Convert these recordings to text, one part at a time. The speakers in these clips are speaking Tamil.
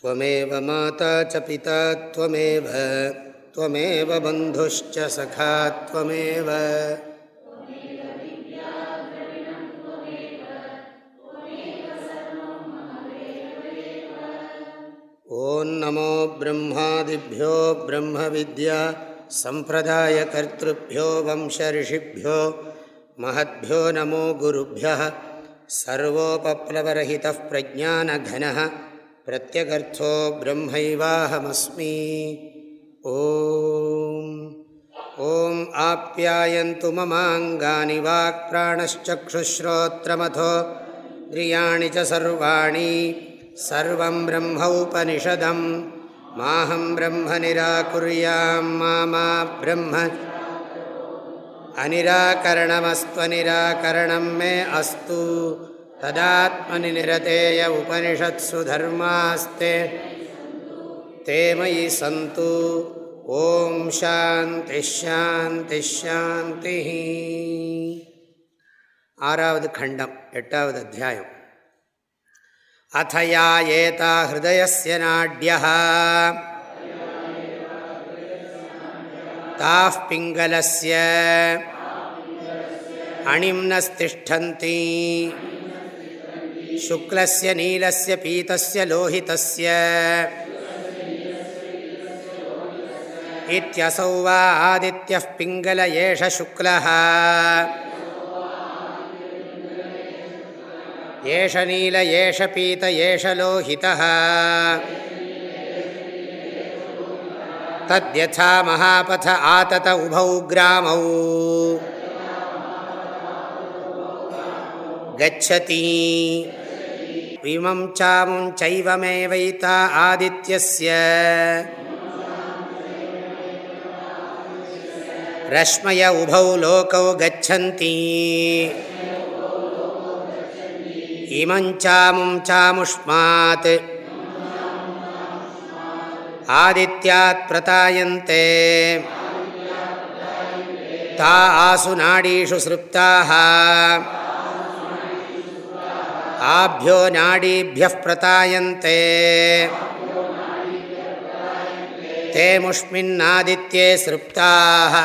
त्वमेव माता च पिता त्वमेव त्वमेव बन्धुश्च सखा त्वमेव। ॐ नमो ब्रह्मादिभ्यो ब्रह्मविद्या सम्प्रदायकर्तृभ्यो वंशऋषिभ्यो, महद्भ्यो नमो गुरुभ्यः, सर्वोपप्लवरहितः प्रज्ञानघनः। பிரத்யகர்த்தோ பிரம்மைவாஹமஸ்மி ஓம் ஓம் ஆப்யாயந்து மமாங்கானி வாக் பிராணச்சக்ஷுஸ்ரோத்ரமதோ இந்திரியாணி சர்வாணி சர்வம் பிரம்மௌபனிஷதம் மாஹம் பிரம்ம நிராகுரியாம் மாமா பிரம்ம அனிராகரணமஸ்துவனிராகரணம் மே அஸ்து तदात्मनि निरतेय उपनिषत्सु धर्मास्ते ते मयि सन्तु ॐ शान्तिशान्तिशान्तिः आरावद् खण्डम् एटावद् अध्यायम् अथ या एता हृदयस्य नाड्यः ताः पिङ्गलस्य अणिम्नस्तिष्ठन्ति शुक्लस्य नीलस्य पीतस्य लोहितस्य इत्यसौ वा आदित्यः पिङ्गल एष शुक्लः। एष नील, एष पीत, एष लोहितः। तद्यथा महापथ आतत उभौ ग्रामौ। गच्छति। விமம் சாமும் சைவமே வைத்தா ஆதித்யஸ்ய. ரஷ்மய உபௌ லோகௌ கச்சந்தி. இமஞ்சாமும் சாமுஷ்மாத். ஆதித்யாத் பிரதாயந்தே. தா ஆசு நாடீஷு சிருப்தாக सृप्ताः आभ्यो नाडीभ्यः प्रतायन्ते ते मुष्मिन्नादित्ये सृप्ताः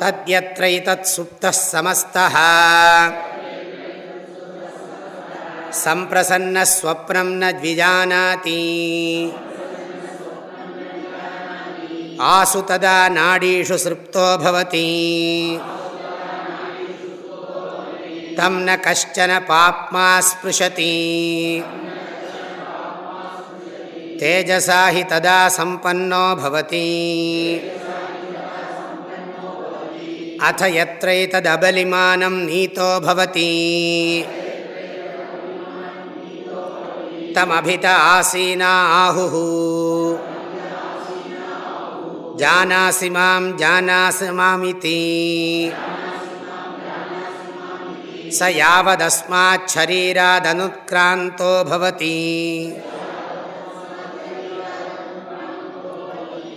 तद्यत्रैतत्सुप्तः समस्तः सम्प्रसन्नस्वप्नं न द्विजानाति आसु तदा नाडीषु सृप्तो भवति तं न कश्चन पाप्मा स्पृशति। तेजसा हि तदा सम्पन्नो भवति। अथ यत्रैतदबलिमानं नीतो भवति। तमभित आसीना आहुः। जानासि माँ, जानासि मामिति। स यावदस्माच्छरीरादनुत्क्रान्तो भवति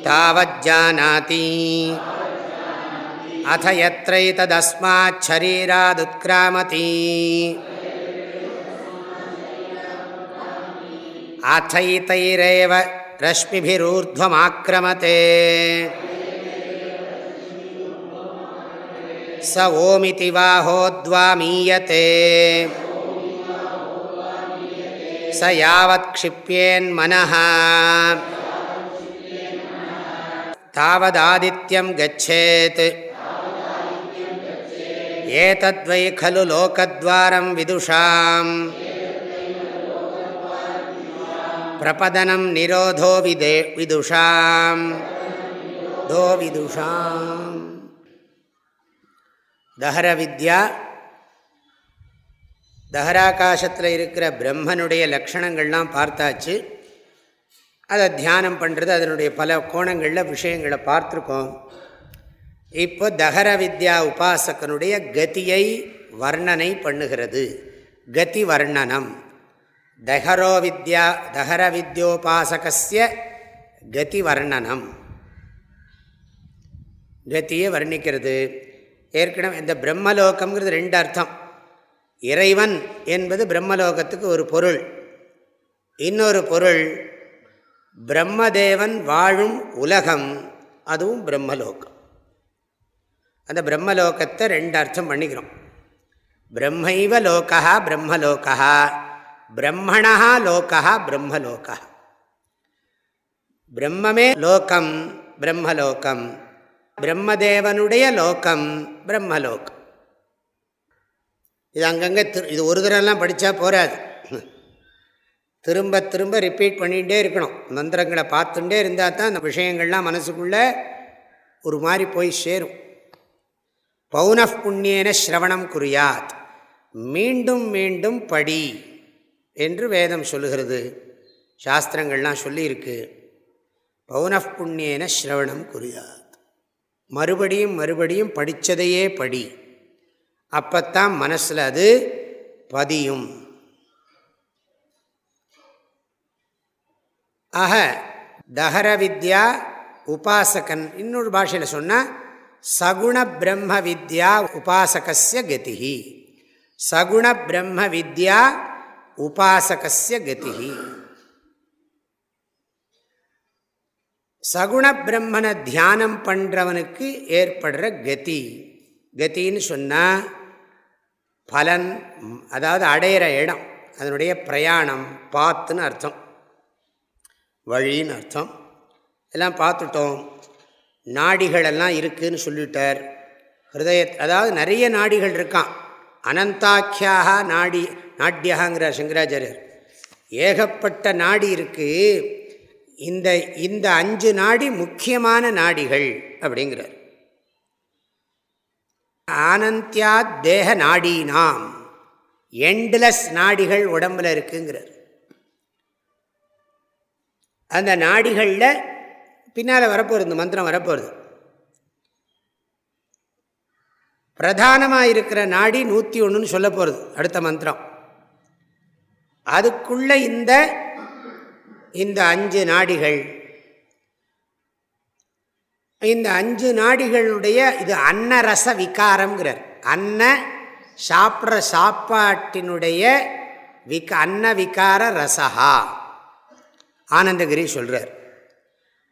तावज्जानाति अथ यत्रैतदस्माच्छरीरादुत्क्रामति अथैतैरेव रश्मिभिरूर्ध्वमाक्रमते स ओमिति वाहोद्वामीयते स यावत्क्षिप्येन्मनः तावदादित्यं गच्छेत् एतद्वै खलु लोकद्वारं विदुषाम् प्रपदनं निरोधो विदे विदुषाम् दो विदुषाम् தஹர வித்யா தஹராகாசத்தில் இருக்கிற பிரம்மனுடைய லக்ஷணங்கள்லாம் பார்த்தாச்சு. அதை தியானம் பண்ணுறது அதனுடைய பல கோணங்களில் விஷயங்களை பார்த்துருக்கோம். இப்போ தஹர வித்யா உபாசகனுடைய கதியை வர்ணனை பண்ணுகிறது. கதி வர்ணனம். தஹரோ வித்யா தஹர வித்யோபாசகசிய கதி வர்ணனம். கத்தியை வர்ணிக்கிறது. ஏற்கனவே இந்த பிரம்மலோகம்ங்கிறது ரெண்டு அர்த்தம். இறைவன் என்பது பிரம்மலோகத்துக்கு ஒரு பொருள். இன்னொரு பொருள் பிரம்மதேவன் வாழும் உலகம் அதுவும் பிரம்மலோகம். அந்த பிரம்மலோகத்தை ரெண்டு அர்த்தம் பண்ணிக்கிறோம். பிரம்மைவ லோகா பிரம்மலோகா பிரம்மணா லோகா பிரம்மலோகா பிரம்மமே லோகம் பிரம்மலோகம். பிரம்மதேவனுடைய லோகம் பிரம்மலோகம். இது அங்கங்கே திரு இது ஒரு தடவைலாம் படித்தா போகாது. திரும்ப திரும்ப ரிப்பீட் பண்ணிகிட்டே இருக்கணும். மந்திரங்களை பார்த்துட்டே இருந்தால் தான் அந்த விஷயங்கள்லாம் மனசுக்குள்ளே ஒரு மாதிரி போய் சேரும். பௌன புண்ணியன ஸ்ரவணம் குறியாத். மீண்டும் மீண்டும் படி என்று வேதம் சொல்லுகிறது. சாஸ்திரங்கள்லாம் சொல்லியிருக்கு. பௌன புண்ணியன ஸ்ரவணம் குறியாத். மறுபடியும் மறுபடியும் படித்ததையே படி. அப்போத்தான் மனசில் அது பதியும். ஆக தஹர வித்யா உபாசகன். இன்னொரு பாஷையில் சொன்னால் சகுண பிரம்ம வித்யா உபாசகசிய கதிகி சகுண பிரம்ம வித்யா உபாசகசிய கதிகி சகுண பிரம்மனை தியானம் பண்ணுறவனுக்கு ஏற்படுற கதி. கத்தின்னு சொன்னால் பலன் அதாவது அடையிற இடம் அதனுடைய பிரயாணம் பாத்துன்னு அர்த்தம். வழின்னு அர்த்தம். எல்லாம் பார்த்துட்டோம் நாடிகள் எல்லாம் இருக்குதுன்னு சொல்லிட்டார். ஹிருதய அதாவது நிறைய நாடிகள் இருக்கான். அனந்தாக்கியாக நாடி நாட்டியகாங்கிற சங்கராச்சாரியர். ஏகப்பட்ட நாடி இருக்குது இந்த இந்த அஞ்சு நாடி முக்கியமான நாடிகள் அப்படிங்கிறார். ஆனந்தியா தேக நாடீனாம். எண்ட்லெஸ் நாடிகள் உடம்பில் இருக்குங்கிறார். அந்த நாடிகளில் பின்னால் வரப்போகிறது இந்த மந்திரம் வரப்போகிறது பிரதானமாக இருக்கிற நாடி நூற்றி ஒன்றுன்னு சொல்ல போகிறது அடுத்த மந்திரம். அதுக்குள்ளே இந்த இந்த அஞ்சு நாடிகள். இந்த அஞ்சு நாடிகளுடைய இது அன்னரச விகாரம்ங்கிறார். அன்ன சாப்பிட்ற சாப்பாட்டினுடைய விக அன்ன விகார ரசஹா. ஆனந்தகிரி சொல்கிறார்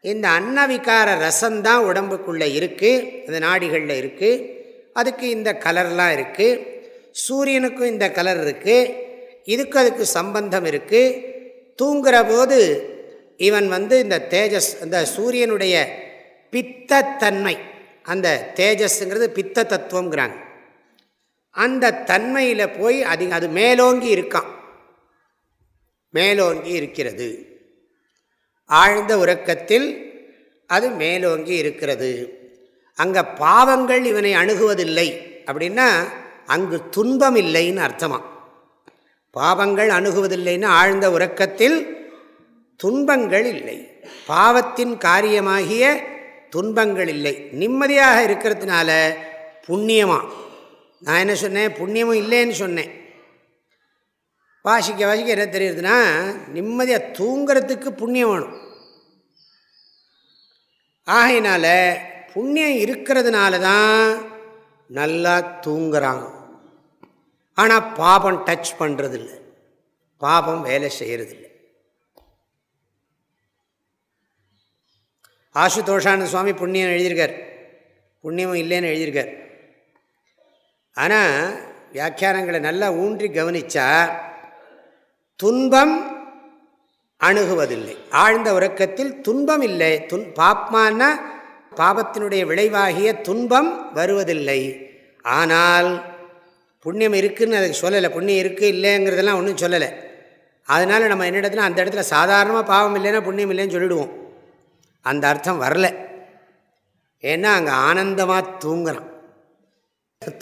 இந்த அன்ன விகார ரசந்தான் உடம்புக்குள்ளே இருக்குது இந்த நாடிகளில் இருக்குது அதுக்கு இந்த கலர்லாம் இருக்குது சூரியனுக்கும் இந்த கலர் இருக்குது இதுக்கு அதுக்கு சம்பந்தம் இருக்குது தூங்குற போது இவன் வந்து இந்த தேஜஸ் இந்த சூரியனுடைய பித்தத்தன்மை அந்த தேஜஸ்ங்கிறது பித்த தத்துவங்கிறாங்க அந்த தன்மையில் போய் அது அது மேலோங்கி இருக்கான். மேலோங்கி இருக்கிறது. ஆழ்ந்த உறக்கத்தில் அது மேலோங்கி இருக்கிறது. அங்கே பாவங்கள் இவனை அணுகுவதில்லை. அப்படின்னா அங்கு துன்பம் இல்லைன்னு அர்த்தமாக பாவங்கள் அணுகுவதில்லைன்னு ஆழ்ந்த உறக்கத்தில் துன்பங்கள் இல்லை. பாவத்தின் காரியமாகிய துன்பங்கள் இல்லை. நிம்மதியாக இருக்கிறதுனால புண்ணியமாக நான் என்ன சொன்னேன்? புண்ணியமும் இல்லைன்னு சொன்னேன். வாசிக்க வாசிக்க என்ன தெரியுதுன்னா நிம்மதியாக தூங்கிறதுக்கு புண்ணியம் வேணும். ஆகையினால புண்ணியம் இருக்கிறதுனால தான் நல்லா தூங்குறாங்க. ஆனால் பாபம் டச் பண்ணுறதில்லை பாபம் வேலை செய்கிறதில்லை ஆசுதோஷான சுவாமி புண்ணியம் எழுதியிருக்கார். புண்ணியமும் இல்லைன்னு எழுதியிருக்கார். ஆனால் வியாக்கியானங்களை நல்லா ஊன்றி கவனித்தா துன்பம் அணுகுவதில்லை. ஆழ்ந்த உறக்கத்தில் துன்பம் இல்லை. துன் பாப்மான பாபத்தினுடைய விளைவாகிய துன்பம் வருவதில்லை. ஆனால் புண்ணியம் இருக்குதுன்னு அதுக்கு சொல்லலை. புண்ணியம் இருக்குது இல்லைங்கிறதெல்லாம் ஒன்றும் சொல்லலை. அதனால் நம்ம என்ன இடத்துல அந்த இடத்துல சாதாரணமாக பாவம் இல்லைன்னா புண்ணியம் இல்லைன்னு சொல்லிவிடுவோம் அந்த அர்த்தம் வரல. ஏன்னா அங்கே ஆனந்தமாக தூங்குறான்.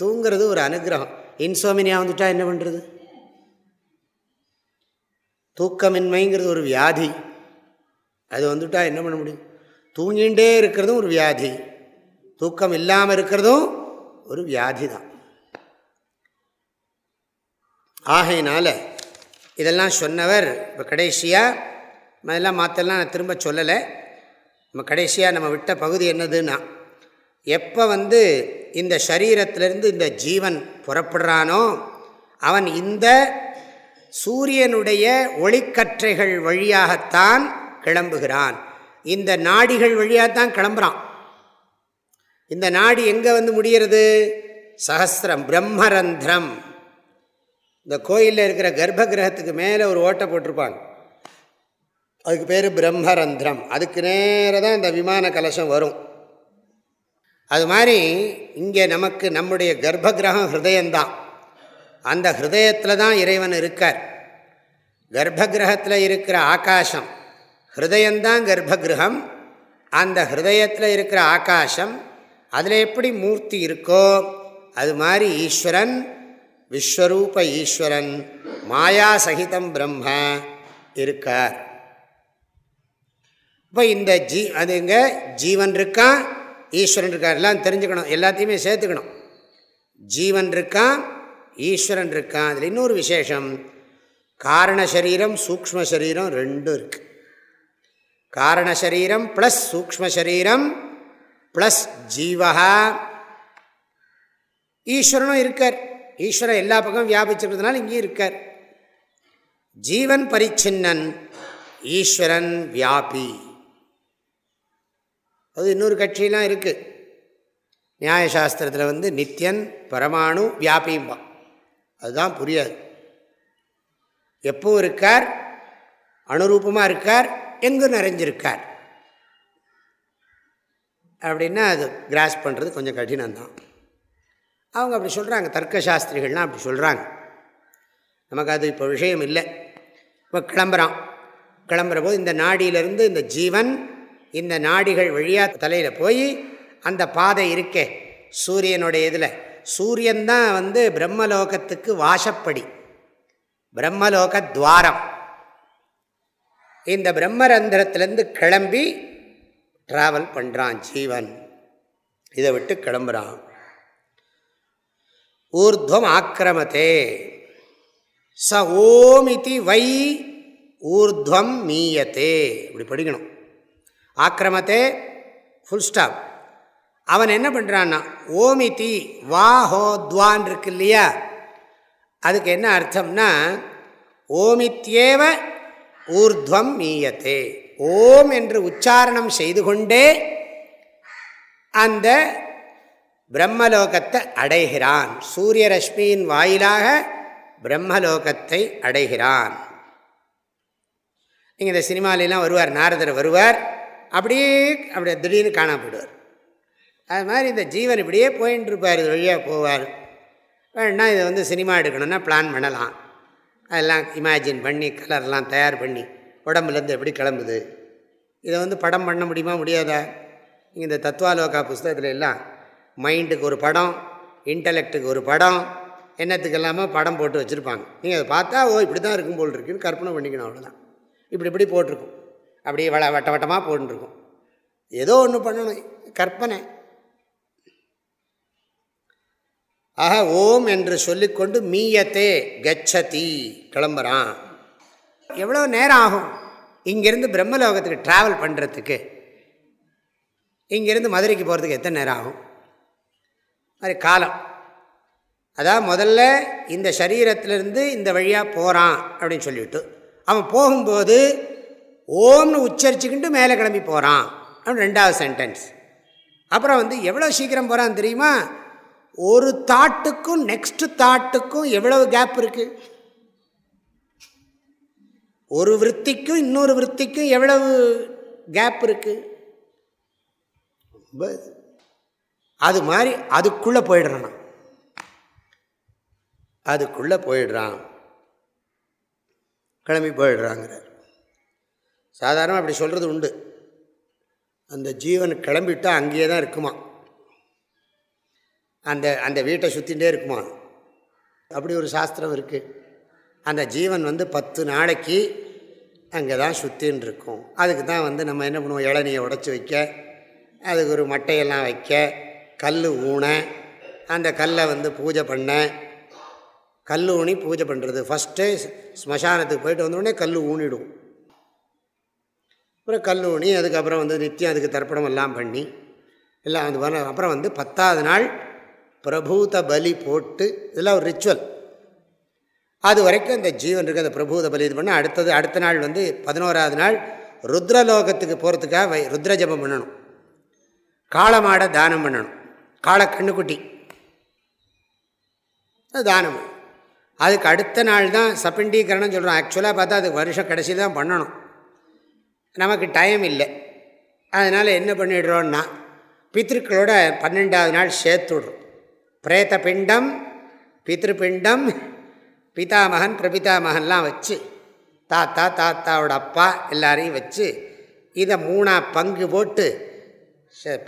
தூங்கிறது ஒரு அனுகிரகம். இன்சோமினியா வந்துட்டா என்ன பண்ணுறது தூக்கமின்மைங்கிறது ஒரு வியாதி. அது வந்துட்டால் என்ன பண்ண முடியும்? தூங்கிகிட்டே இருக்கிறதும் ஒரு வியாதி. தூக்கம் இல்லாமல் இருக்கிறதும் ஒரு வியாதி தான் ஆகையினால் இதெல்லாம் சொன்னவர் இப்போ கடைசியாக அதெல்லாம் மாற்றெல்லாம் நான் திரும்ப சொல்லலை. நம்ம கடைசியாக நம்ம விட்ட பகுதி என்னதுன்னா எப்போ வந்து இந்த சரீரத்திலேருந்து இந்த ஜீவன் புறப்படுறானோ அவன் இந்த சூரியனுடைய ஒளிக்கற்றைகள் வழியாகத்தான் கிளம்புகிறான். இந்த நாடிகள் வழியாகத்தான் கிளம்புறான். இந்த நாடி எங்கே வந்து முடிகிறது? சகசிரம் பிரம்மரந்திரம். இந்த கோயிலில் இருக்கிற கர்ப்ப கிரகத்துக்கு மேலே ஒரு ஓட்டை போட்டிருப்பாங்க. அதுக்கு பேர் பிரம்மரந்திரம். அதுக்கு நேராக தான் இந்த விமான கலசம் வரும். அது மாதிரி இங்கே நமக்கு நம்முடைய கர்ப்ப கிரகம் ஹிருதயந்தான் அந்த ஹிருதயத்தில் தான் இறைவன் இருக்கார். கர்ப்ப கிரகத்தில் இருக்கிற ஆகாசம் ஹிருதயந்தான் கர்ப்ப கிரகம் அந்த ஹிருதயத்தில் இருக்கிற ஆகாசம் அதில் எப்படி மூர்த்தி இருக்கோ அது மாதிரி ஈஸ்வரன் விஸ்வரூப ஈஸ்வரன் மாயா சகிதம் பிரம்ம இருக்கார். இப்போ இந்த ஜீ அதுங்க ஜீவன் இருக்கான் ஈஸ்வரன் இருக்கார். எல்லாம் தெரிஞ்சுக்கணும். எல்லாத்தையுமே சேர்த்துக்கணும். ஜீவன் இருக்கான் ஈஸ்வரன் இருக்கான் அதில் இன்னொரு விசேஷம். காரண சரீரம் சூக்ம சரீரம் ரெண்டும் இருக்கு. காரண சரீரம் ப்ளஸ் சூக்ம சரீரம் ப்ளஸ் ஜீவகா. ஈஸ்வரனும் இருக்கார். ஈஸ்வரன் எல்லா பக்கமும் வியாபிச்சிருக்கிறதுனால இங்கேயும் இருக்கார். ஜீவன் பரிச்சின்னன் ஈஸ்வரன் வியாபி. அது இன்னொரு கட்சியெலாம் இருக்குது நியாயசாஸ்திரத்தில் வந்து நித்தியன் பரமாணு வியாபிம்பா அதுதான் புரியாது. எப்பவும் இருக்கார்? அனுரூபமாக இருக்கார்? எங்கு நிறைஞ்சிருக்கார்? அப்படின்னா அது கிராஸ் பண்ணுறது கொஞ்சம் கடினம்தான். அவங்க அப்படி சொல்கிறாங்க தர்க்கசாஸ்திரிகள்லாம் அப்படி சொல்கிறாங்க நமக்கு அது இப்போ விஷயம் இல்லை. இப்போ கிளம்புறான். கிளம்புற போது இந்த நாடியிலிருந்து இந்த ஜீவன் இந்த நாடிகள் வழியாக தலையில் போய் அந்த பாதை இருக்கே சூரியனுடைய இதில். சூரியன்தான் வந்து பிரம்மலோகத்துக்கு வாசப்படி. பிரம்மலோக துவாரம். இந்த பிரம்மரந்திரத்திலேருந்து கிளம்பி ட்ராவல் பண்ணுறான் ஜீவன். இதை விட்டு கிளம்புறான். ஊர்துவம் ஆக்கிரமத்தே. ச ஓமிதி வை ஊர்துவம் மீயத்தே. இப்படி படிக்கணும். ஆக்கிரமத்தே ஃபுல் ஸ்டாப் அவன் என்ன பண்ணுறான்னா ஓமிதி வா ஹோ துவான் இருக்கு இல்லையா? அதுக்கு என்ன அர்த்தம்னா ஓமித்யேவ ஊர்துவம் மீயத்தே. ஓம் என்று உச்சாரணம் செய்து கொண்டே அந்த பிரம்மலோகத்தை அடைகிறான். சூரிய ரஷ்மியின் வாயிலாக பிரம்மலோகத்தை அடைகிறான். நீங்கள் இந்த சினிமாலெலாம் வருவார் நாரதர் வருவார் அப்படியே அப்படியே திடீர்னு காணப்படுவார் அது மாதிரி இந்த ஜீவன் இப்படியே போயின்னு இருப்பார் இது வழியாக போவார். வேணா இதை வந்து சினிமா எடுக்கணும்னா பிளான் பண்ணலாம். அதெல்லாம் இமேஜின் பண்ணி கலர்லாம் தயார் பண்ணி உடம்புலேருந்து எப்படி கிளம்புது? இதை வந்து படம் பண்ண முடியுமா முடியாதா? இந்த தத்வாலோகா புஸ்தகத்தில் எல்லாம் மைண்டுக்கு ஒரு படம் இன்டலெக்டுக்கு ஒரு படம் என்னத்துக்கு இல்லாமல் படம் போட்டு வச்சுருப்பாங்க. நீங்கள் அதை பார்த்தா ஓ இப்படி தான் இருக்கும் போல் இருக்குன்னு கற்பனை பண்ணிக்கணும் அவ்வளோதான் இப்படி இப்படி போட்டிருக்கும். அப்படியே வள வட்ட வட்டமாக போட்டுருக்கும். ஏதோ ஒன்று பண்ணணும் கற்பனை. ஆக ஓம் என்று சொல்லிக்கொண்டு மீயத்தே கச்சதி கிளம்புறான். எவ்வளோ நேரம் ஆகும்? இங்கேருந்து பிரம்மலோகத்துக்கு ட்ராவல் பண்ணுறதுக்கு இங்கேருந்து மதுரைக்கு போகிறதுக்கு எத்தனை நேரம் ஆகும்? மாதிரி காலம். அதான் முதல்ல இந்த சரீரத்திலிருந்து இந்த வழியாக போகிறான் அப்படின்னு சொல்லிவிட்டு அவன் போகும்போது ஓம்னு உச்சரிச்சுக்கிட்டு மேலே கிளம்பி போகிறான் அப்படின்னு ரெண்டாவது சென்டென்ஸ் அப்புறம் வந்து எவ்வளோ சீக்கிரம் போகிறான் தெரியுமா? ஒரு தாட்டுக்கும் நெக்ஸ்ட் தாட்டுக்கும் எவ்வளவு கேப் இருக்குது ஒரு விற்த்திக்கும் இன்னொரு விற்த்திக்கும் எவ்வளவு கேப் இருக்குது அது மாதிரி அதுக்குள்ளே போயிடுறான் அதுக்குள்ளே போயிடுறான். கிளம்பி போயிடுறாங்கிறார். சாதாரணமாக அப்படி சொல்கிறது உண்டு. அந்த ஜீவன் கிளம்பிட்டா அங்கேயே தான் இருக்குமா? அந்த அந்த வீட்டை சுற்றிகிட்டே இருக்குமா? அப்படி ஒரு சாஸ்திரம் இருக்குது அந்த ஜீவன் வந்து பத்து நாளைக்கு அங்கே தான் சுற்றின்னு இருக்கும். அதுக்கு தான் வந்து நம்ம என்ன பண்ணுவோம்? இளநியை உடச்சி வைக்க அதுக்கு ஒரு மட்டையெல்லாம் வைக்க கல் ஊன அந்த கல்லை வந்து பூஜை பண்ண கல் ஊனி பூஜை பண்ணுறது ஃபஸ்ட்டு ஸ்மசானத்துக்கு போயிட்டு வந்தோடனே கல் ஊனிடும். அப்புறம் கல் ஊனி அதுக்கப்புறம் வந்து நித்தியம் அதுக்கு தர்ப்பணம் எல்லாம் பண்ணி எல்லாம் வந்து வர அப்புறம் வந்து பத்தாவது நாள் பிரபூத பலி போட்டு இதெல்லாம் ஒரு ரிச்சுவல் அது வரைக்கும் இந்த ஜீவன் இருக்குது அந்த பிரபூத பலி இது பண்ண. அடுத்தது அடுத்த நாள் வந்து பதினோராவது நாள் ருத்ரலோகத்துக்கு போகிறதுக்காக வை ருத்ர ஜபம் பண்ணணும். காலமாட தானம் பண்ணணும். காளை கண்ணுக்குட்டி. அது தானம் அதுக்கு அடுத்த நாள் தான் சப்பிண்டீகரணம் சொல்கிறோம் ஆக்சுவலாக பார்த்தா அது வருஷம் கடைசி தான் பண்ணணும். நமக்கு டைம் இல்லை. அதனால் என்ன பண்ணிடுறோன்னா பித்திருக்களோட பன்னெண்டாவது நாள் சேர்த்துடுறோம் பிரேத்த பிண்டம் பித்திருப்பிண்டம் பிதாமகன் பிரபிதாமகன்லாம் வச்சு தாத்தா தாத்தாவோட அப்பா எல்லாரையும் வச்சு இதை மூணாக பங்கு போட்டு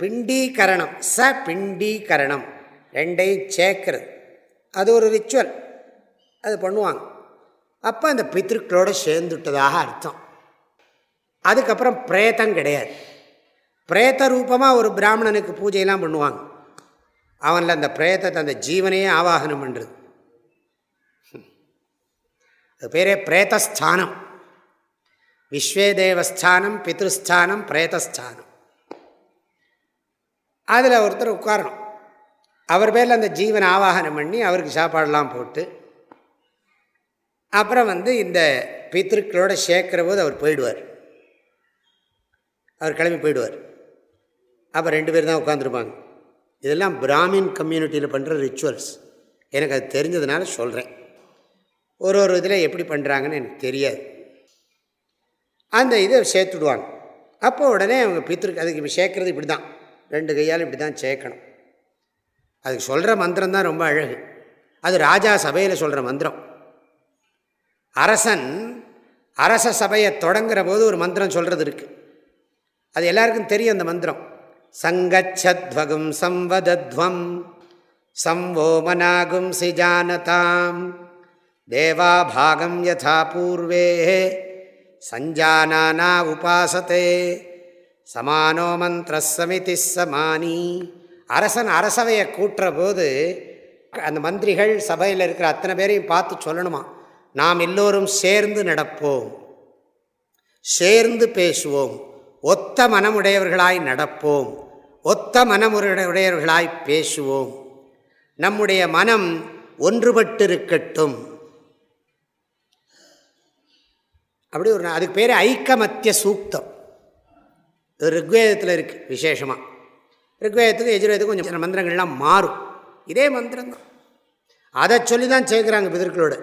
பிண்டீகரணம் ச பிண்டீகரணம் ரெண்டையும் சேர்க்கறது. அது ஒரு ரிச்சுவல் அது பண்ணுவாங்க. அப்போ அந்த பித்திருக்களோடு சேர்ந்துட்டதாக அர்த்தம். அதுக்கப்புறம் பிரேத்தம் கிடையாது. பிரேத்த ரூபமாக ஒரு பிராமணனுக்கு பூஜையெல்லாம் பண்ணுவாங்க. அவனில் அந்த பிரேத்தத்தை அந்த ஜீவனையே ஆவாகனம் பண்ணுறது அது பேரே பிரேத்தஸ்தானம். விஸ்வே தேவஸ்தானம் பித்ருஸ்தானம் பிரேதஸ்தானம் அதில் ஒருத்தர் உட்காரணும். அவர் பேரில் அந்த ஜீவன் ஆவாகனம் பண்ணி அவருக்கு சாப்பாடெல்லாம் போட்டு அப்புறம் வந்து இந்த பித்திருக்களோட சேர்க்கிற போது அவர் போயிடுவார். அவர் கிளம்பி போயிடுவார். அப்போ ரெண்டு பேர் தான் உட்காந்துருப்பாங்க இதெல்லாம் பிராமின் கம்யூனிட்டியில் பண்ணுற ரிச்சுவல்ஸ். எனக்கு அது தெரிஞ்சதுனால சொல்கிறேன். ஒரு ஒரு இதில் எப்படி பண்ணுறாங்கன்னு எனக்கு தெரியாது. அந்த இதை சேர்த்துடுவாங்க. அப்போ உடனே அவங்க பித்திருக்கு அதுக்கு சேர்க்குறது இப்படி தான் ரெண்டு கையால் இப்படி தான் சேர்க்கணும். அதுக்கு சொல்கிற மந்திரம் தான் ரொம்ப அழகு. அது ராஜா சபையில் சொல்கிற மந்திரம். அரசன் அரச சபையை தொடங்குற போது ஒரு மந்திரம் சொல்கிறது இருக்குது அது எல்லாருக்கும் தெரியும் அந்த மந்திரம். சங்கச்சத்வகும் சம்வதத்வம் சம்வோமனாகும் சிஜானதாம் தேவாபாகம் யதா பூர்வே சஞ்சானானா உபாசத்தே சமானோ மந்திர சமிதி சமானி. அரசன் அரசவையை கூட்டுற போது அந்த மந்திரிகள் சபையில் இருக்கிற அத்தனை பேரையும் பார்த்து சொல்லணுமா? நாம் எல்லோரும் சேர்ந்து நடப்போம். சேர்ந்து பேசுவோம். ஒத்த மனமுடையவர்களாய் நடப்போம். ஒத்த மனமுடையவர்களாய் பேசுவோம். நம்முடைய மனம் ஒன்றுபட்டிருக்கட்டும். அப்படி ஒரு அதுக்கு பேர் ஐக்கமத்திய சூக்தம். ரிக்வேதத்தில் இருக்குது விசேஷமாக ரிக்வேதத்துக்கும் எஜுர்வேதத்துக்கும் கொஞ்சம் மந்திரங்கள்லாம் மாறும் இதே மந்திரம் தான் அதை சொல்லி தான் சேர்க்குறாங்க பிதர்களோட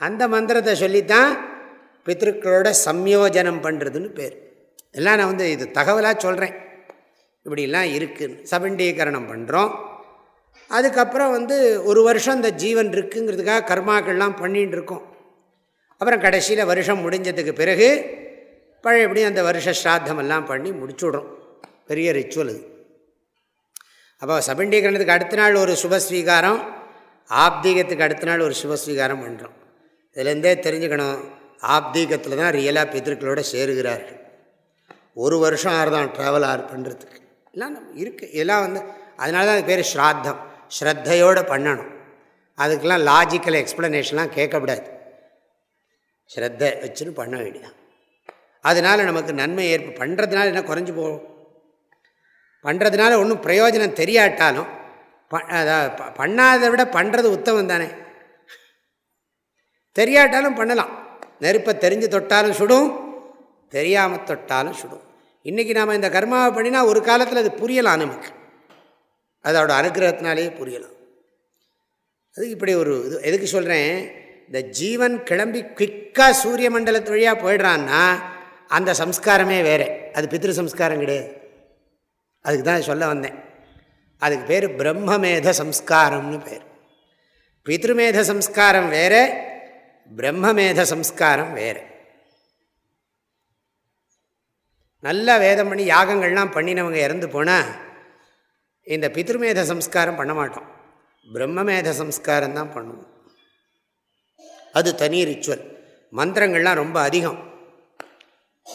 அந்த மந்திரத்தை சொல்லித்தான் பித்திருக்களோட சம்யோஜனம் பண்ணுறதுன்னு பேர் எல்லாம் நான் வந்து இது தகவலாக சொல்கிறேன் இப்படிலாம் இருக்குன்னு சபண்டீகரணம் பண்ணுறோம் அதுக்கப்புறம் வந்து ஒரு வருஷம் இந்த ஜீவன் இருக்குங்கிறதுக்காக கர்மாக்கள்லாம் பண்ணிகிட்டு இருக்கோம் அப்புறம் கடைசியில் வருஷம் முடிஞ்சதுக்கு பிறகு பழையபடியும் அந்த வருஷ ஸ்ராத்தமெல்லாம் பண்ணி முடிச்சுடுறோம். பெரிய ரிச்சுவல் இது அப்போ சபண்டீகரணத்துக்கு அடுத்த நாள் ஒரு சுபஸ்வீகாரம் ஆப்தீகத்துக்கு அடுத்த நாள் ஒரு சுபஸ்வீகாரம் பண்ணுறோம் இதுலேருந்தே தெரிஞ்சுக்கணும் ஆப்தீகத்தில் தான் ரியலாக பித்திருக்களோடு சேருகிறார்கள். ஒரு வருஷம் ஆறுதான் ட்ராவல் ஆர் பண்ணுறதுக்கு எல்லாம் இருக்குது எல்லாம் வந்து அதனால தான் அது பேர் ஸ்ராத்தம். ஸ்ரத்தையோடு பண்ணணும். அதுக்கெல்லாம் லாஜிக்கல் எக்ஸ்ப்ளனேஷன்லாம் கேட்கக்கூடாது. ஸ்ரத்தை வச்சுன்னு பண்ண வேண்டியதான் அதனால் நமக்கு நன்மை ஏற்பு பண்ணுறதுனால என்ன குறைஞ்சி போகும் பண்ணுறதுனால ஒன்றும் பிரயோஜனம் தெரியாட்டாலும் ப பண்ணாததை விட பண்ணுறது உத்தமம் தானே. தெரியாட்டாலும் பண்ணலாம். நெருப்பை தெரிஞ்சு தொட்டாலும் சுடும் தெரியாமல் தொட்டாலும் சுடும். இன்றைக்கி நாம் இந்த கர்மாவை பண்ணினா ஒரு காலத்தில் அது புரியலாம் நமக்கு. அதோட அனுகிரகத்தினாலேயே புரியலாம். அது இப்படி ஒரு இது எதுக்கு சொல்கிறேன் இந்த ஜீவன் கிளம்பி குவிக்காக சூரிய மண்டலத்து வழியாக போயிடுறான்னா அந்த சம்ஸ்காரமே வேறு. அது பித்ரு சம்ஸ்காரம் கிடையாது. அதுக்கு தான் சொல்ல வந்தேன். அதுக்கு பேர் பிரம்மமேத சம்ஸ்காரம்னு பேர். பித்ருமேத சம்ஸ்காரம் வேறு பிரம்மமேத சம்ஸ்காரம் வேறு. நல்லா வேதம் பண்ணி யாகங்கள்லாம் பண்ணினவங்க இறந்து போனால் இந்த பித்ருமேத சம்ஸ்காரம் பண்ண மாட்டோம். பிரம்மமேத சம்ஸ்காரம் தான் பண்ணுவோம். அது தனி ரிச்சுவல். மந்திரங்கள்லாம் ரொம்ப அதிகம்.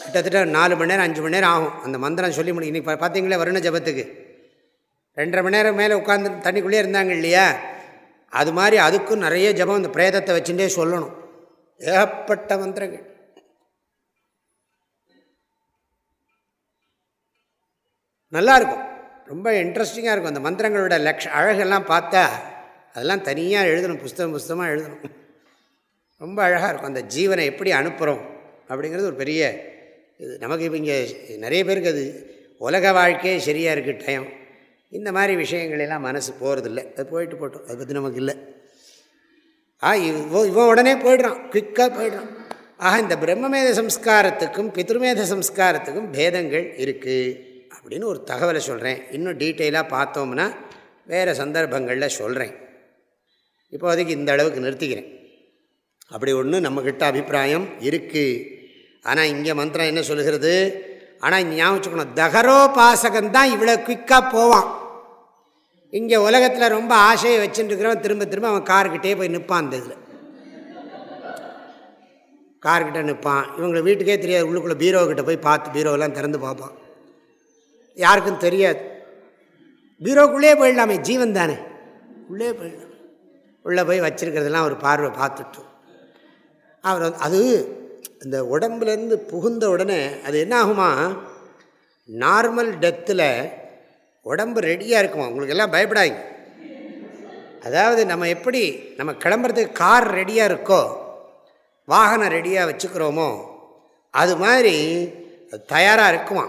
கிட்டத்தட்ட நாலு மணி நேரம் அஞ்சு மணி நேரம் ஆகும். அந்த மந்திரம் சொல்லி முடியும் இன்றைக்கி பார்த்தீங்களே வருண ஜபத்துக்கு? ரெண்டரை மணி நேரம் மேலே உட்காந்து தண்ணிக்குள்ளேயே இருந்தாங்க இல்லையா? அது மாதிரி அதுக்கும் நிறைய ஜபம் இந்த பிரேதத்தை வச்சுட்டே சொல்லணும். ஏகப்பட்ட மந்திரங்கள். நல்லாயிருக்கும். ரொம்ப இன்ட்ரெஸ்டிங்காக இருக்கும். அந்த மந்திரங்களோட லக்ஷ அழகெல்லாம் பார்த்தா அதெல்லாம் தனியாக எழுதணும். புஸ்தகம் புஸ்தகமாக எழுதணும். ரொம்ப அழகாக இருக்கும். அந்த ஜீவனை எப்படி அனுப்புகிறோம் அப்படிங்கிறது ஒரு பெரிய இது நமக்கு இப்போ இங்கே நிறைய பேருக்கு அது உலக வாழ்க்கையே சரியாக இருக்குது டைம் இந்த மாதிரி விஷயங்களெல்லாம் மனசு போகிறதில்ல அது போயிட்டு போட்டோம். அதை பற்றி நமக்கு இல்லை. ஆ இவோ இவன் உடனே போயிடுறான். குயிக்காக போயிடுறான். ஆக இந்த பிரம்மமேத சம்ஸ்காரத்துக்கும் பித்ருமேத சம்ஸ்காரத்துக்கும் பேதங்கள் இருக்குது அப்படின்னு ஒரு தகவலை சொல்கிறேன் இன்னும் டீட்டெயிலாக பார்த்தோம்னா வேறு சந்தர்ப்பங்களில் சொல்கிறேன் இப்போதைக்கு இந்த அளவுக்கு நிறுத்திக்கிறேன். அப்படி ஒன்று நம்மக்கிட்ட அபிப்பிராயம் இருக்குது ஆனால் இங்கே மந்திரம் என்ன சொல்லுகிறது? ஆனால் ஞாபகம் வச்சுக்கணும். தகரோபாசகந்தான் இவ்வளோ குயிக்காக போவான். இங்கே உலகத்தில் ரொம்ப ஆசையை வச்சுட்டுருக்கிறவன் திரும்ப திரும்ப அவன் கார்கிட்டே போய் நிற்பான் அந்த இதில். கார்கிட்ட நிற்பான் இவங்களை வீட்டுக்கே தெரியாது. உள்ளுக்குள்ளே பீரோக்கிட்ட போய் பார்த்து பீரோவெல்லாம் திறந்து பார்ப்பான். யாருக்கும் தெரியாது. பீரோக்குள்ளே போயிடலாமே. ஜீவன் தானே. உள்ளே போயிடலாம். உள்ளே போய் வச்சுருக்கிறதெல்லாம் ஒரு பார்வை பார்த்துட்டோம் அவர் அது இந்த உடம்புலேருந்து புகுந்த உடனே அது என்ன ஆகுமா நார்மல் டெத்தில் உடம்பு ரெடியாக இருக்குமா? உங்களுக்கு எல்லாம் பயப்படாங்க அதாவது நம்ம எப்படி நம்ம கிளம்புறதுக்கு கார் ரெடியாக இருக்கோ வாகனம் ரெடியாக வச்சுக்கிறோமோ அது மாதிரி தயாராக இருக்குமா?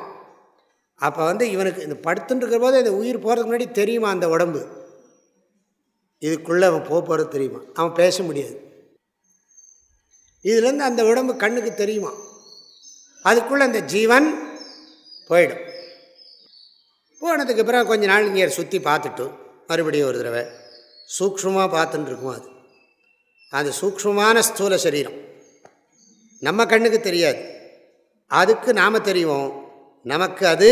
அப்போ வந்து இவனுக்கு இந்த படுத்துட்டுருக்கிற போது இந்த உயிர் போகிறதுக்கு முன்னாடி தெரியுமா அந்த உடம்பு? இதுக்குள்ளே அவன் போக போகிறது தெரியுமா? அவன் பேச முடியாது. இதுலேருந்து அந்த உடம்பு கண்ணுக்கு தெரியுமா? அதுக்குள்ளே அந்த ஜீவன் போயிடும். போனதுக்கு பிறகு கொஞ்ச நாள் இங்கே சுற்றி பார்த்துட்டு மறுபடியும் ஒரு தடவை சூக்ஷமாக பார்த்துட்டுருக்கும் அது. அது சூக்ஷமான ஸ்தூல சரீரம். நம்ம கண்ணுக்கு தெரியாது. அதுக்கு நாம் தெரியும்? நமக்கு அது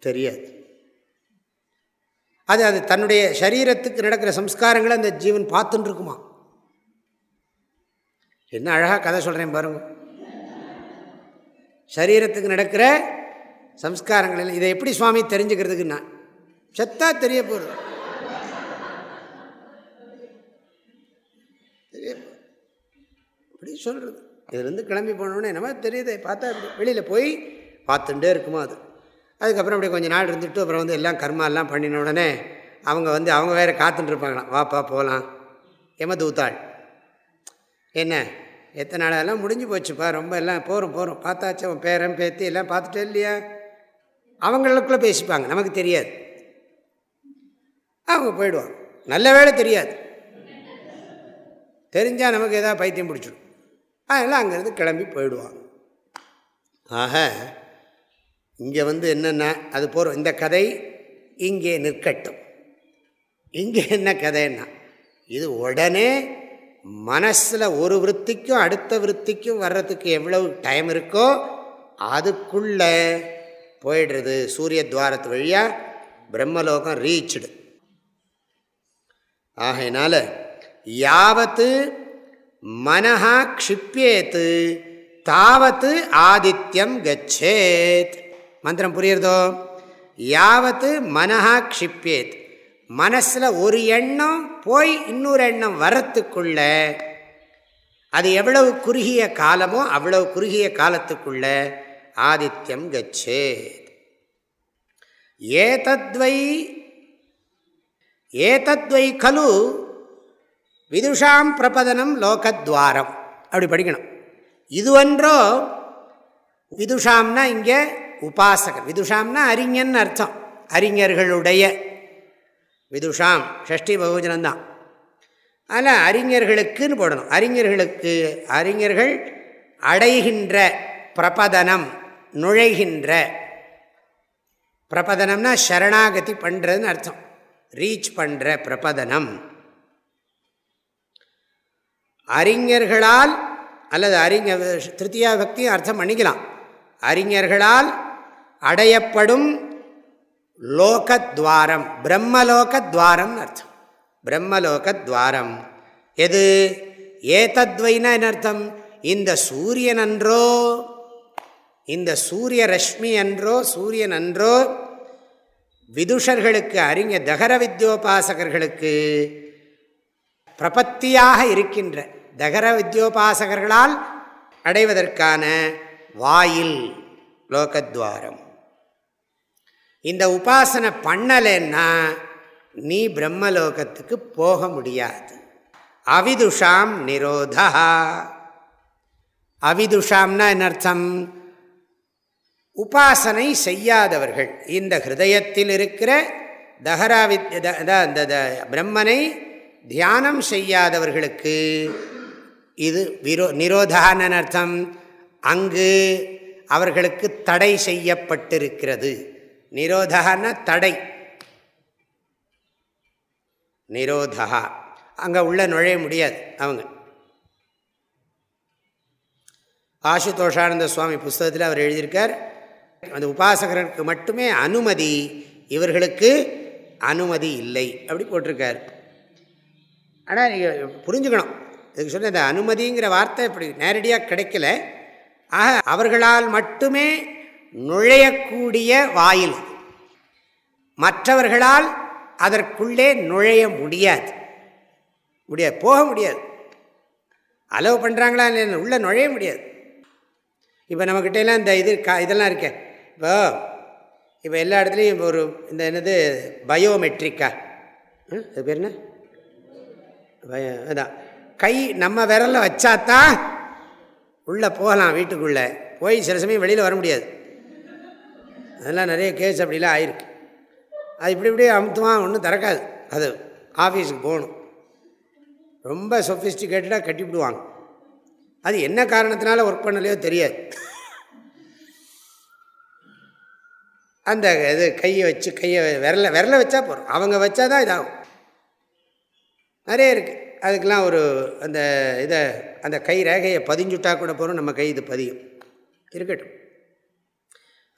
தெரியாது. அது அது தன்னுடைய சரீரத்துக்கு நடக்கிற சம்ஸ்காரங்களை அந்த ஜீவன் பார்த்துட்டுருக்குமா என்ன அழகாக கதை சொல்கிறேன் பாருங்க. சரீரத்துக்கு நடக்கிற சம்ஸ்காரங்கள் இதை எப்படி சுவாமி தெரிஞ்சுக்கிறதுக்குன்னா செத்தா தெரிய போகிறது அப்படி சொல்கிறது இதுலேருந்து கிளம்பி போனோடனே என்னமோ தெரியுது பார்த்தா வெளியில் போய் பார்த்துட்டே இருக்குமோ அது. அதுக்கப்புறம் அப்படியே கொஞ்சம் நாள் இருந்துட்டு அப்புறம் வந்து எல்லாம் கர்மாலாம் பண்ணின உடனே அவங்க வந்து அவங்க வேறு காத்துட்டு இருப்பாங்களாம். வாப்பா போகலாம் எமதூத்தாள் என்ன? எத்தனை நாளெல்லாம் முடிஞ்சு போச்சுப்பா. ரொம்ப எல்லாம் போகிறோம் போகிறோம் பார்த்தாச்சு அவன் பேரன் பேத்தி எல்லாம் பார்த்துட்டே இல்லையா? அவங்களுக்குள்ளே பேசிப்பாங்க நமக்கு தெரியாது. அவங்க போயிடுவாங்க. நல்ல வேலை தெரியாது. தெரிஞ்சால் நமக்கு எதாவது பைத்தியம் பிடிச்சிடும் அதனால் அங்கேருந்து கிளம்பி போயிடுவாங்க. ஆக இங்கே வந்து என்னென்ன அது போகிறோம் இந்த கதை இங்கே நிற்கட்டும். இங்கே என்ன கதைன்னா இது உடனே மனசில் ஒரு விற்த்திக்கும் அடுத்த விற்த்திக்கும் வர்றதுக்கு எவ்வளவு டைம் இருக்கோ அதுக்குள்ளே போயிடுறது சூரிய துவாரத்து வழியாக பிரம்மலோகம் ரீச்சுடு ஆகையினால யாவத்து மனஹா க்ஷிப்பியேத்து தாவத்து ஆதித்யம் கச்சேத். மந்திரம் புரியுறதோ? யாவத்து மனஹா க்ஷிப்பியேத் மனசில் ஒரு எண்ணம் போய் இன்னொரு எண்ணம் வரத்துக்குள்ள அது எவ்வளவு குறுகிய காலமோ அவ்வளவு குறுகிய காலத்துக்குள்ள ஆதித்யம் கச்சே ஏதத்வை ஏதத்வை கலு விதுஷாம் பிரபதனம் லோகத்வாரம். அப்படி படிக்கணும். இதுவன்றோ விதுஷாம்னா இங்கே உபாசகர். விதுஷாம்னா அறிஞன் அர்த்தம். அறிஞர்களுடைய விதுஷாம் ஷஷ்டி பகுஜனந்தான் ஆனால் அறிஞர்களுக்குன்னு போடணும். அறிஞர்களுக்கு அறிஞர்கள் அடைகின்ற பிரபதனம் நுழைகின்ற பிரபதனம்னா சரணாகதி பண்ணுறதுன்னு அர்த்தம். ரீச் பண்ணுற பிரபதனம். அறிஞர்களால் அல்லது அறிஞர் திருத்தியா பக்தியும் அர்த்தம் பண்ணிக்கலாம். அறிஞர்களால் அடையப்படும் லோகத்வாரம் பிரம்மலோகத்வாரம் அர்த்தம். பிரம்மலோகத்வாரம். எது? ஏதத்வைனா என்ன அர்த்தம். இந்த சூரியன் அன்றோ? இந்த சூரிய ரஷ்மி அன்றோ? சூரியன் அன்றோ? விதுஷர்களுக்கு அறிஞ தகர வித்யோபாசகர்களுக்கு பிரபத்தியாக இருக்கின்ற தகர வித்யோபாசகர்களால் அடைவதற்கான வாயில் லோகத்வாரம். இந்த உபாசனை பண்ணலைன்னா நீ பிரம்மலோகத்துக்கு போக முடியாது. அவிதுஷாம் நிரோதா. அவிதுஷாம்னா என்ன அர்த்தம்? உபாசனை செய்யாதவர்கள். இந்த ஹிருதயத்தில் இருக்கிற தஹரா அந்த பிரம்மனை தியானம் செய்யாதவர்களுக்கு இது விரோ நிரோதான்னு அர்த்தம். அங்கு அவர்களுக்கு தடை செய்யப்பட்டிருக்கிறது. நிரோதகான தடை. நிரோதா அங்கே உள்ள நுழைய முடியாது அவங்க. ஆசுதோஷானந்த சுவாமி புஸ்தகத்தில் அவர் எழுதியிருக்கார் அந்த உபாசகருக்கு மட்டுமே அனுமதி இவர்களுக்கு அனுமதி இல்லை அப்படி போட்டிருக்கார். ஆனால் நீங்கள் புரிஞ்சுக்கணும். இதுக்கு சொன்ன இந்த அனுமதிங்கிற வார்த்தை இப்படி நேரடியாக கிடைக்கல. ஆக அவர்களால் மட்டுமே நுழையக்கூடிய வாயில். மற்றவர்களால் அதற்குள்ளே நுழைய முடியாது. முடியாது போக முடியாது. அலோவ் பண்ணுறாங்களா இல்லை உள்ளே நுழைய முடியாது. இப்போ நம்மக்கிட்டலாம் இந்த இது கா இதெல்லாம் இருக்கே. இப்போ இப்போ எல்லா இடத்துலையும் ஒரு இந்த என்னது பயோமெட்ரிக்கா? அது பேர் என்ன? பய அதான். கை நம்ம விரலில் வச்சாதான் உள்ளே போகலாம் வீட்டுக்குள்ளே. போய் சில சமயம் வெளியில் வர முடியாது. அதெல்லாம் நிறைய கேஸ் அப்படிலாம் ஆயிருக்கு. அது இப்படி இப்படி அமுத்துவான் ஒன்றும் திறக்காது. அது ஆஃபீஸுக்கு போகணும். ரொம்ப சொஃபிஸ்டிகேட்டடாக கட்டிவிடுவாங்க அது என்ன காரணத்தினால ஒர்க் பண்ணலையோ தெரியாது. அந்த இது கையை வச்சு கையை விரல விரல வச்சா போகிறோம் அவங்க வச்சா தான் இதாகும். நிறைய இருக்குது அதுக்கெலாம் ஒரு அந்த இதை அந்த கை ரேகையை பதிஞ்சுட்டா கூட போகிறோம் நம்ம கை இது பதியும். இருக்கட்டும்.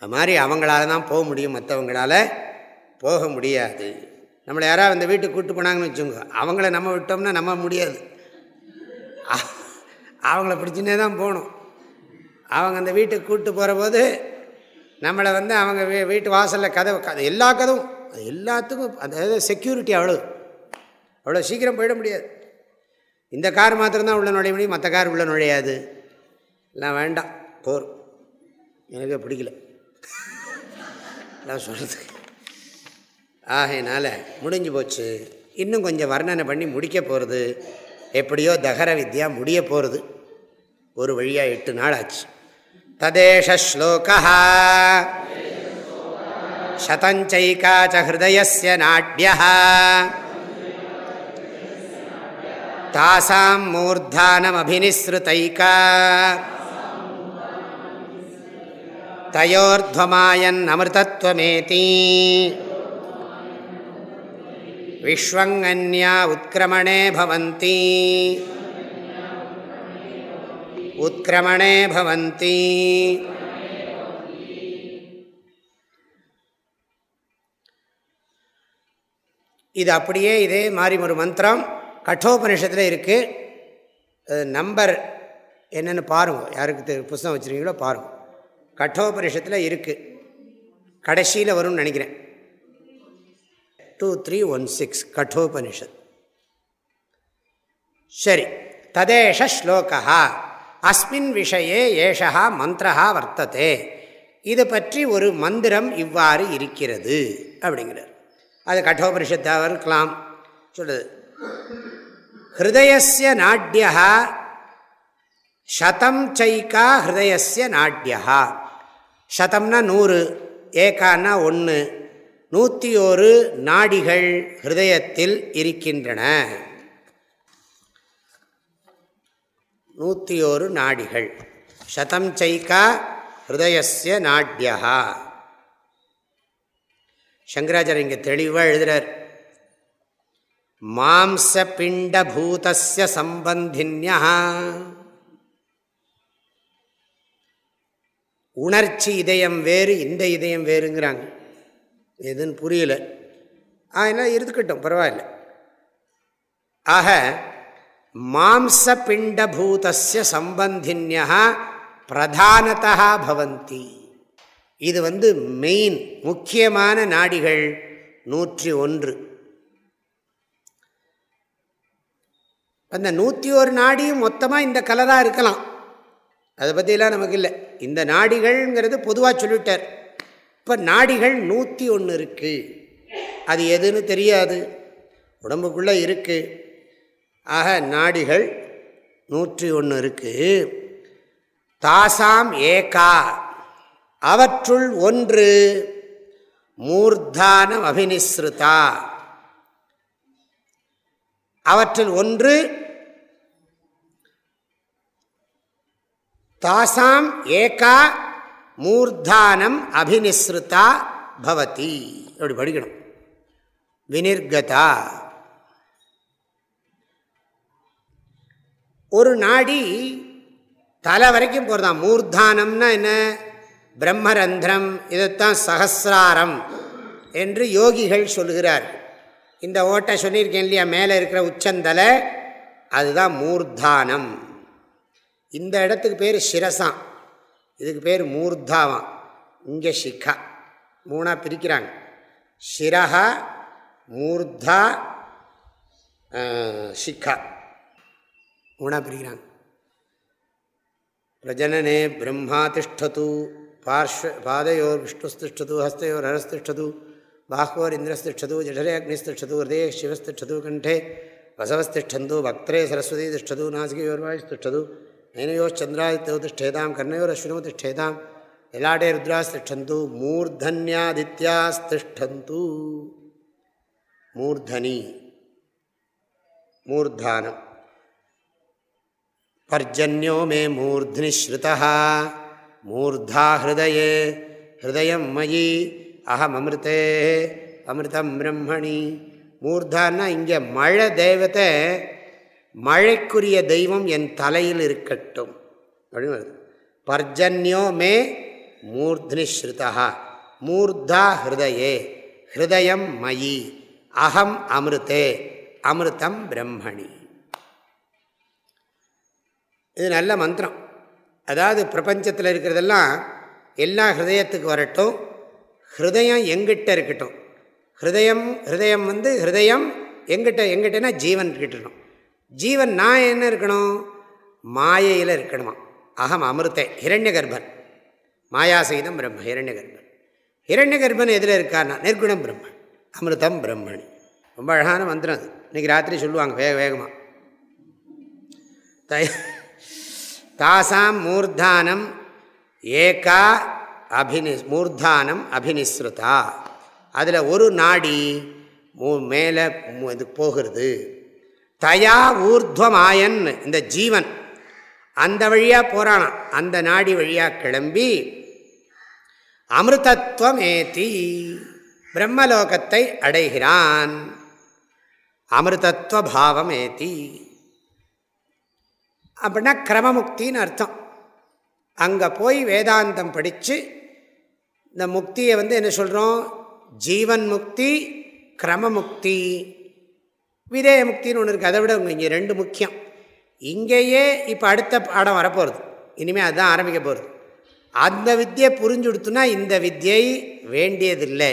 அது மாதிரி அவங்களால தான் போக முடியும். மற்றவங்களால போக முடியாது. நம்மளை யாராவது அந்த வீட்டுக்கு கூப்பிட்டு போனாங்கன்னு வச்சுக்கோங்க. அவங்கள நம்ம விட்டோம்னா நம்ம முடியாது. அவங்கள பிடிச்சுனே தான் போகணும். அவங்க அந்த வீட்டுக்கு கூப்பிட்டு போகிற போது நம்மளை வந்து அவங்க வீ வீட்டு வாசலில் கதவு கதை எல்லா கதவும் அது எல்லாத்துக்கும் அதாவது செக்யூரிட்டி அவ்வளோ அவ்வளோ சீக்கிரம் போயிட முடியாது. இந்த கார் மாத்திரம்தான் உள்ளே நுழைய முடியும். மற்ற கார் உள்ளே நுழையாது. எல்லாம் வேண்டாம். போர். எனக்கு பிடிக்கல. எல்லாம் சொல்கிறது ஆகையினால் முடிஞ்சு போச்சு. இன்னும் கொஞ்சம் வர்ணனை பண்ணி முடிக்க போகிறது எப்படியோ தகர வித்யா முடிய போகிறது ஒரு வழியாக எட்டு நாள் ஆச்சு. ததேஷ ஸ்லோகா சதஞ்சைகா நாட்ய தாசாம் மூர்தானமபினிஸ்ருதைகா. தயோர்த்வமாயன் அமிர்தத்வமேதி விஸ்வங்கன்யா உத்கிரமணே பவந்தி உத்கிரமணே பவந்தி இது அப்படியே இதே மாதிரி ஒரு மந்திரம் கட்டோபனிஷத்தில் இருக்குது நம்பர் என்னென்னு பாருங்கள் யாருக்கு புஸ்தகம் வச்சுருக்கீங்களோ பாருங்கள் கட்டோபரிஷத்தில் இருக்குது கடைசியில் வரும்னு நினைக்கிறேன். Two three one six Kathopanishad. சரி ததேஷ ஸ்லோகா அஸ்மின் விஷயே ஏஷா மந்திரா வர்த்ததே. இது பற்றி ஒரு மந்திரம் இவ்வாறு இருக்கிறது அப்படிங்கிறார். அது கட்டோபனிஷத்தாக இருக்கலாம். சொல்லுது. ஹிருதயசிய நாட்யா சதம் சைக்கா ஹிருதயசிய நாட்யா சதம்னா நூறு ஏகான்னா ஒன்று நூற்றி ஒரு நாடிகள் ஹிருதயத்தில் இருக்கின்றன. நூற்றி ஒரு நாடிகள். சதம் சைக்கா ஹிருதயசிய நாட்யா சங்கராச்சாரியர் இங்கே தெளிவாக எழுதுகிறார் மாம்ச பிண்டபூதஸ்ய சம்பந்தின்யா உணர்ச்சி இதயம் வேறு இந்த இதயம் வேறுங்கிறாங்க. எதுன்னு புரியல. அதனால் இருக்கட்டும் பரவாயில்ல. ஆக மாம்ச பிண்டபூதஸ்ய சம்பந்தின்யா பிரதானதா பவந்தி. இது வந்து மெயின் முக்கியமான நாடிகள் நூற்றி ஒன்று. அந்த நூற்றி ஒரு நாடியும் மொத்தமாக இந்த கலராக இருக்கலாம். அதை பற்றிலாம் நமக்கு இல்லை. இந்த நாடிகள்ங்கிறது பொதுவாக சொல்லிவிட்டார் இப்போ நாடிகள் நூற்றி ஒன்று இருக்குது அது எதுன்னு தெரியாது. உடம்புக்குள்ளே இருக்குது ஆக நாடிகள் நூற்றி ஒன்று இருக்குது தாசாம் ஏகா. அவற்றுள் ஒன்று மூர்தானம் அபினிஸ்ருதா அவற்றில் ஒன்று தாசாம் ஏகா மூர்தானம் அபினிஸ்ருதா பவதி. அப்படி படிக்கணும். வினிர்கதா ஒரு நாடி தலை வரைக்கும் போகிறதான் மூர்தானம்னா என்ன? பிரம்மரந்திரம் இதைத்தான் சகசிராரம் என்று யோகிகள் சொல்கிறார் இந்த ஓட்டை சொல்லியிருக்கேன் இல்லையா? மேலே இருக்கிற உச்சந்தலை அதுதான் மூர்தானம். இந்த இடத்துக்கு பேர் சிரசான் இதுக்கு பேர் மூர்தாவான் இங்கே சிக்கா மூணாக பிரிக்கிறாங்க. சிரஹா மூர்தா சிக்கா மூணாக பிரிக்கிறாங்க. பிரஜனனே பிரம்மா திஷ்டது பார்ஷ பாதையோர் விஷ்ணுஸ்திஷ்டது ஹஸ்தையோர் ஹரஸ்திஷ்டது பாஹ்வோர் இந்திரஸ்திஷ்டது ஜடரே அக்னிஸ்திஷ்டது ஹிருதய சிவஸ்திஷ்டது கண்டே வசவஸ்திஷ்டந்து வக்திரே சரஸ்வதி திஷ்டது நாசிகயோர்வாயுஸ்திஷ்டது நயனயோச்சந்திராதித்யோ திஷ்டேதாம் கர்ணயோர் அஸ்வினோ திஷ்டேதாம் எல்லாடே ருத்ராஸ்திஷ்டந்து மூர்தன்யாதித்யாஸ்திஷ்டந்து மூர்தனி மூர்தானம் பர்ஜன்யோ மே மூர்த்னி ஸ்ருதா மூர்தா ஹிருதயே ஹிருதயம் மயி அகமமிருத்தே அமிர்தம் பிரம்மணி மூர்தான்னா இங்கே மழை தெய்வத்தை மழைக்குரிய தெய்வம் என் தலையில் இருக்கட்டும். அப்படின்னு வருது. பர்ஜன்யோ மே மூர்த்னி ஸ்ருதா மூர்தா ஹிருதயே. ஹிருதயம் மயி. அகம் அமிர்தே. அமிர்தம் பிரம்மணி. இது நல்ல மந்திரம். அதாவது பிரபஞ்சத்தில் இருக்கிறதெல்லாம் எல்லா ஹிருதயத்துக்கு வரட்டும். ஹிருதயம் எங்கிட்ட இருக்கட்டும். ஹிருதயம் ஹிருதயம் வந்து ஹிருதயம் எங்கிட்ட எங்கிட்டனா ஜீவன் கிட்டணும் ஜீவன் நான் என்ன இருக்கணும்? மாயையில் இருக்கணுமா? அகம் அமிர்தே ஹிரண்ய கர்ப்பன் மாயாசகிதம் பிரம்ம ஹிரண்ய கர்ப்பன் ஹிரண்ய கர்ப்பன் எதில் இருக்கார்னா நிர்குணம் பிரம்மன் அமிர்தம் பிரம்மணி ரொம்ப அழகான மந்திரம் அது. இன்றைக்கி ராத்திரி சொல்லுவாங்க வேக வேகமாக தய தாசாம் மூர்தானம் ஏகா அபினி மூர்தானம் அபினிஸ்ருதா. அதில் ஒரு நாடி மூ மேலே இது போகிறது. தயா ஊர்துவமாயன் இந்த ஜீவன். அந்த வழியாக போகிறானான் அந்த நாடி வழியாக கிளம்பி அமிர்தத்துவம் ஏத்தி பிரம்மலோகத்தை அடைகிறான். அமிர்தத்துவ பாவம் ஏத்தி அப்படின்னா கிரமமுக்தின்னு அர்த்தம். அங்கே போய் வேதாந்தம் படித்து இந்த முக்தியை வந்து என்ன சொல்கிறோம் ஜீவன் முக்தி கிரமமுக்தி. விதேய முக்தின்னு ஒன்று இருக்குது அதை விட இங்கே ரெண்டு முக்கியம். இங்கேயே இப்போ அடுத்த பாடம் வரப்போகிறது இனிமேல் அதுதான் ஆரம்பிக்க போகிறது அந்த வித்தியை புரிஞ்சு கொடுத்துனா இந்த வித்தியை வேண்டியதில்லை.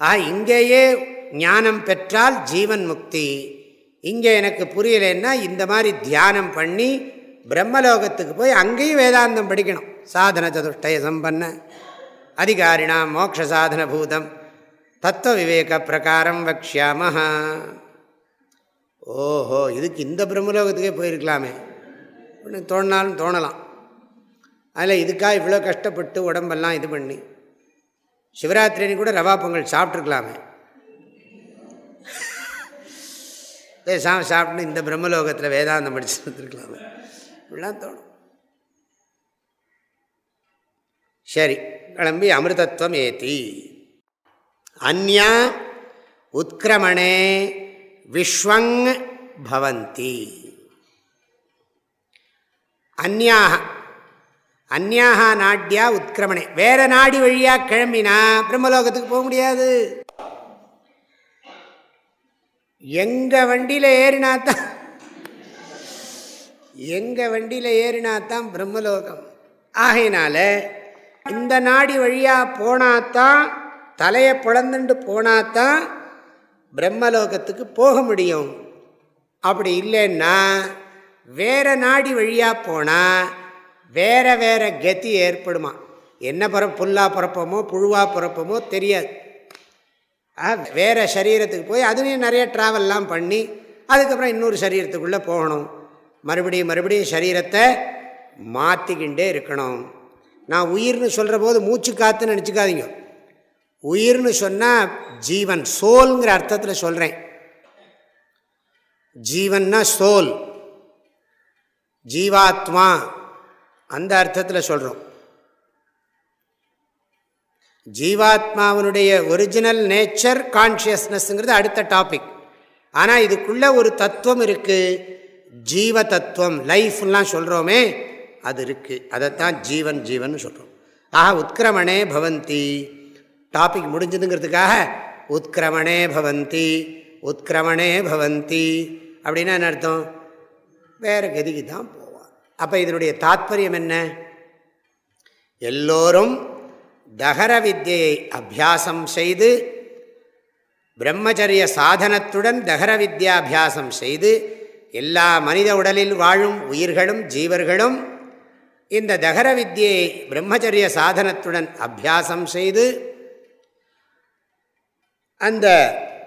ஆ இங்கேயே ஞானம் பெற்றால் ஜீவன் முக்தி. இங்கே எனக்கு புரியலைன்னா இந்த மாதிரி தியானம் பண்ணி பிரம்மலோகத்துக்கு போய் அங்கேயும் வேதாந்தம் படிக்கணும். சாதன சதுஷ்டய சம்பன்ன. அதிகாரினா மோக்ஷ சாதன பூதம். தத்துவ விவேக பிரகாரம் வக்ஷாமஹா ஓஹோ இதுக்கு இந்த பிரம்மலோகத்துக்கே போயிருக்கலாமே. அப்படின்னு தோணினாலும் தோணலாம். அதில் இதுக்காக இவ்வளோ கஷ்டப்பட்டு உடம்பெல்லாம் இது பண்ணி. சிவராத்திரின்னு கூட ரவா பொங்கல் சாப்பிட்ருக்கலாமே பேசாமல் சாப்பிட்டு இந்த பிரம்மலோகத்தில் வேதாந்தம் படிச்சு வந்துருக்கலாமே. இப்படிலாம் தோணும். சரி கிளம்பி அமிர்தத்துவம் ஏத்தி. அந்யா உத்கிரமணே விஸ்வங் பவந்தி. அந்யாக அந்யாக நாட்டியா உத்கிரமணே. வேற நாடி வழியாக கிளம்பினா பிரம்மலோகத்துக்கு போக முடியாது. எங்கள் வண்டியில் ஏறினாத்தான் எங்கள் வண்டியில் ஏறினாத்தான் பிரம்மலோகம். ஆகையினால இந்த நாடி வழியாக போனாத்தான் தலையை பிளந்துண்டு போனாதான் பிரம்மலோகத்துக்கு போக முடியும். அப்படி இல்லைன்னா வேற நாடி வழியாக போனால் வேற வேற கதி ஏற்படுமா? என்ன பிற புல்லா பிறப்போமோ புழுவாக பிறப்போமோ தெரியாது. வேறு சரீரத்துக்கு போய் அதுலேயும் நிறைய ட்ராவல்லாம் பண்ணி அதுக்கப்புறம் இன்னொரு சரீரத்துக்குள்ளே போகணும். மறுபடியும் மறுபடியும் சரீரத்தை மாற்றிக்கிண்டே இருக்கணும். நான் உயிர்னு சொல்கிற போது மூச்சு காத்துன்னு நினச்சிக்காதீங்க. உயிர்னு சொன்னால் ஜீவன் சோல்ங்கிற அர்த்தத்தில் சொல்கிறேன் ஜீவன்னா சோல். ஜீவாத்மா அந்த அர்த்தத்தில் சொல்கிறோம் ஜீவாத்மாவனுடைய ஒரிஜினல் நேச்சர் கான்ஷியஸ்னஸ்ங்கிறது அடுத்த டாபிக் ஆனால் இதுக்குள்ளே ஒரு தத்துவம் இருக்குது ஜீவ தத்துவம் லைஃப்லாம் சொல்கிறோமே அது இருக்குது அதைத்தான் ஜீவன் ஜீவன் சொல்கிறோம் ஆக உத்கிரமணே பவந்தி. டாபிக் முடிஞ்சதுங்கிறதுக்காக உத்கிரமணே பவந்தி உத்கிரமணே பவந்தி அப்படின்னா என்ன அர்த்தம்? வேறு கதிக்கு தான் போவான். அப்போ இதனுடைய தாத்பரியம் என்ன? எல்லோரும் தகர வித்தியை அபியாசம் செய்து பிரம்மச்சரிய சாதனத்துடன் தகர வித்யாபியாசம் செய்து எல்லா மனித உடலில் வாழும் உயிர்களும் ஜீவர்களும் இந்த தகர வித்தியை பிரம்மச்சரிய சாதனத்துடன் அபியாசம் செய்து அந்த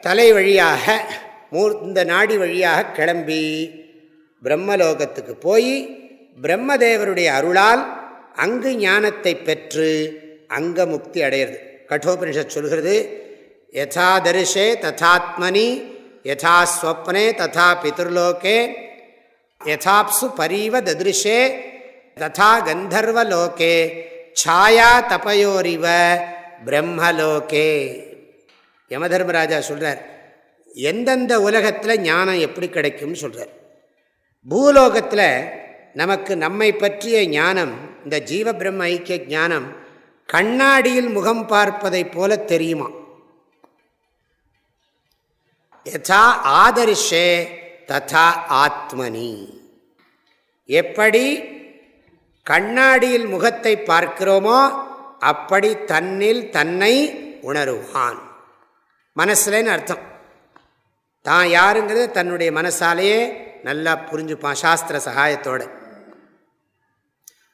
தலை வழியாக மூர் இந்த நாடி வழியாக கிளம்பி பிரம்மலோகத்துக்கு போய் பிரம்மதேவருடைய அருளால் அங்கு ஞானத்தை பெற்று அங்க முக்தி அடையிறது. கட்டோபனிஷத் சொல்கிறது யதா தரிசே ததாத்மனி யதா ஸ்வப்னே ததா பிதர்லோகே யதாப்சு பரீவ ததிருஷே ததா கந்தர்வலோகே சாயா தபயோரிவ பிரம்மலோகே. யமதர்மராஜா சொல்கிறார் எந்தெந்த உலகத்தில் ஞானம் எப்படி கிடைக்கும்னு சொல்கிறார் பூலோகத்தில் நமக்கு நம்மை பற்றிய ஞானம் இந்த ஜீவ பிரம்ம ஐக்கிய ஞானம் கண்ணாடியில் முகம் பார்ப்பதை போல தெரியுமா? யதா ஆதரிஷே ததா ஆத்மனி. எப்படி கண்ணாடியில் முகத்தை பார்க்கிறோமோ அப்படி தன்னில் தன்னை உணருவான். மனசுலன்னு அர்த்தம். தான் யாருங்கிறது தன்னுடைய மனசாலேயே நல்லா புரிஞ்சுப்பான் சாஸ்திர சகாயத்தோட.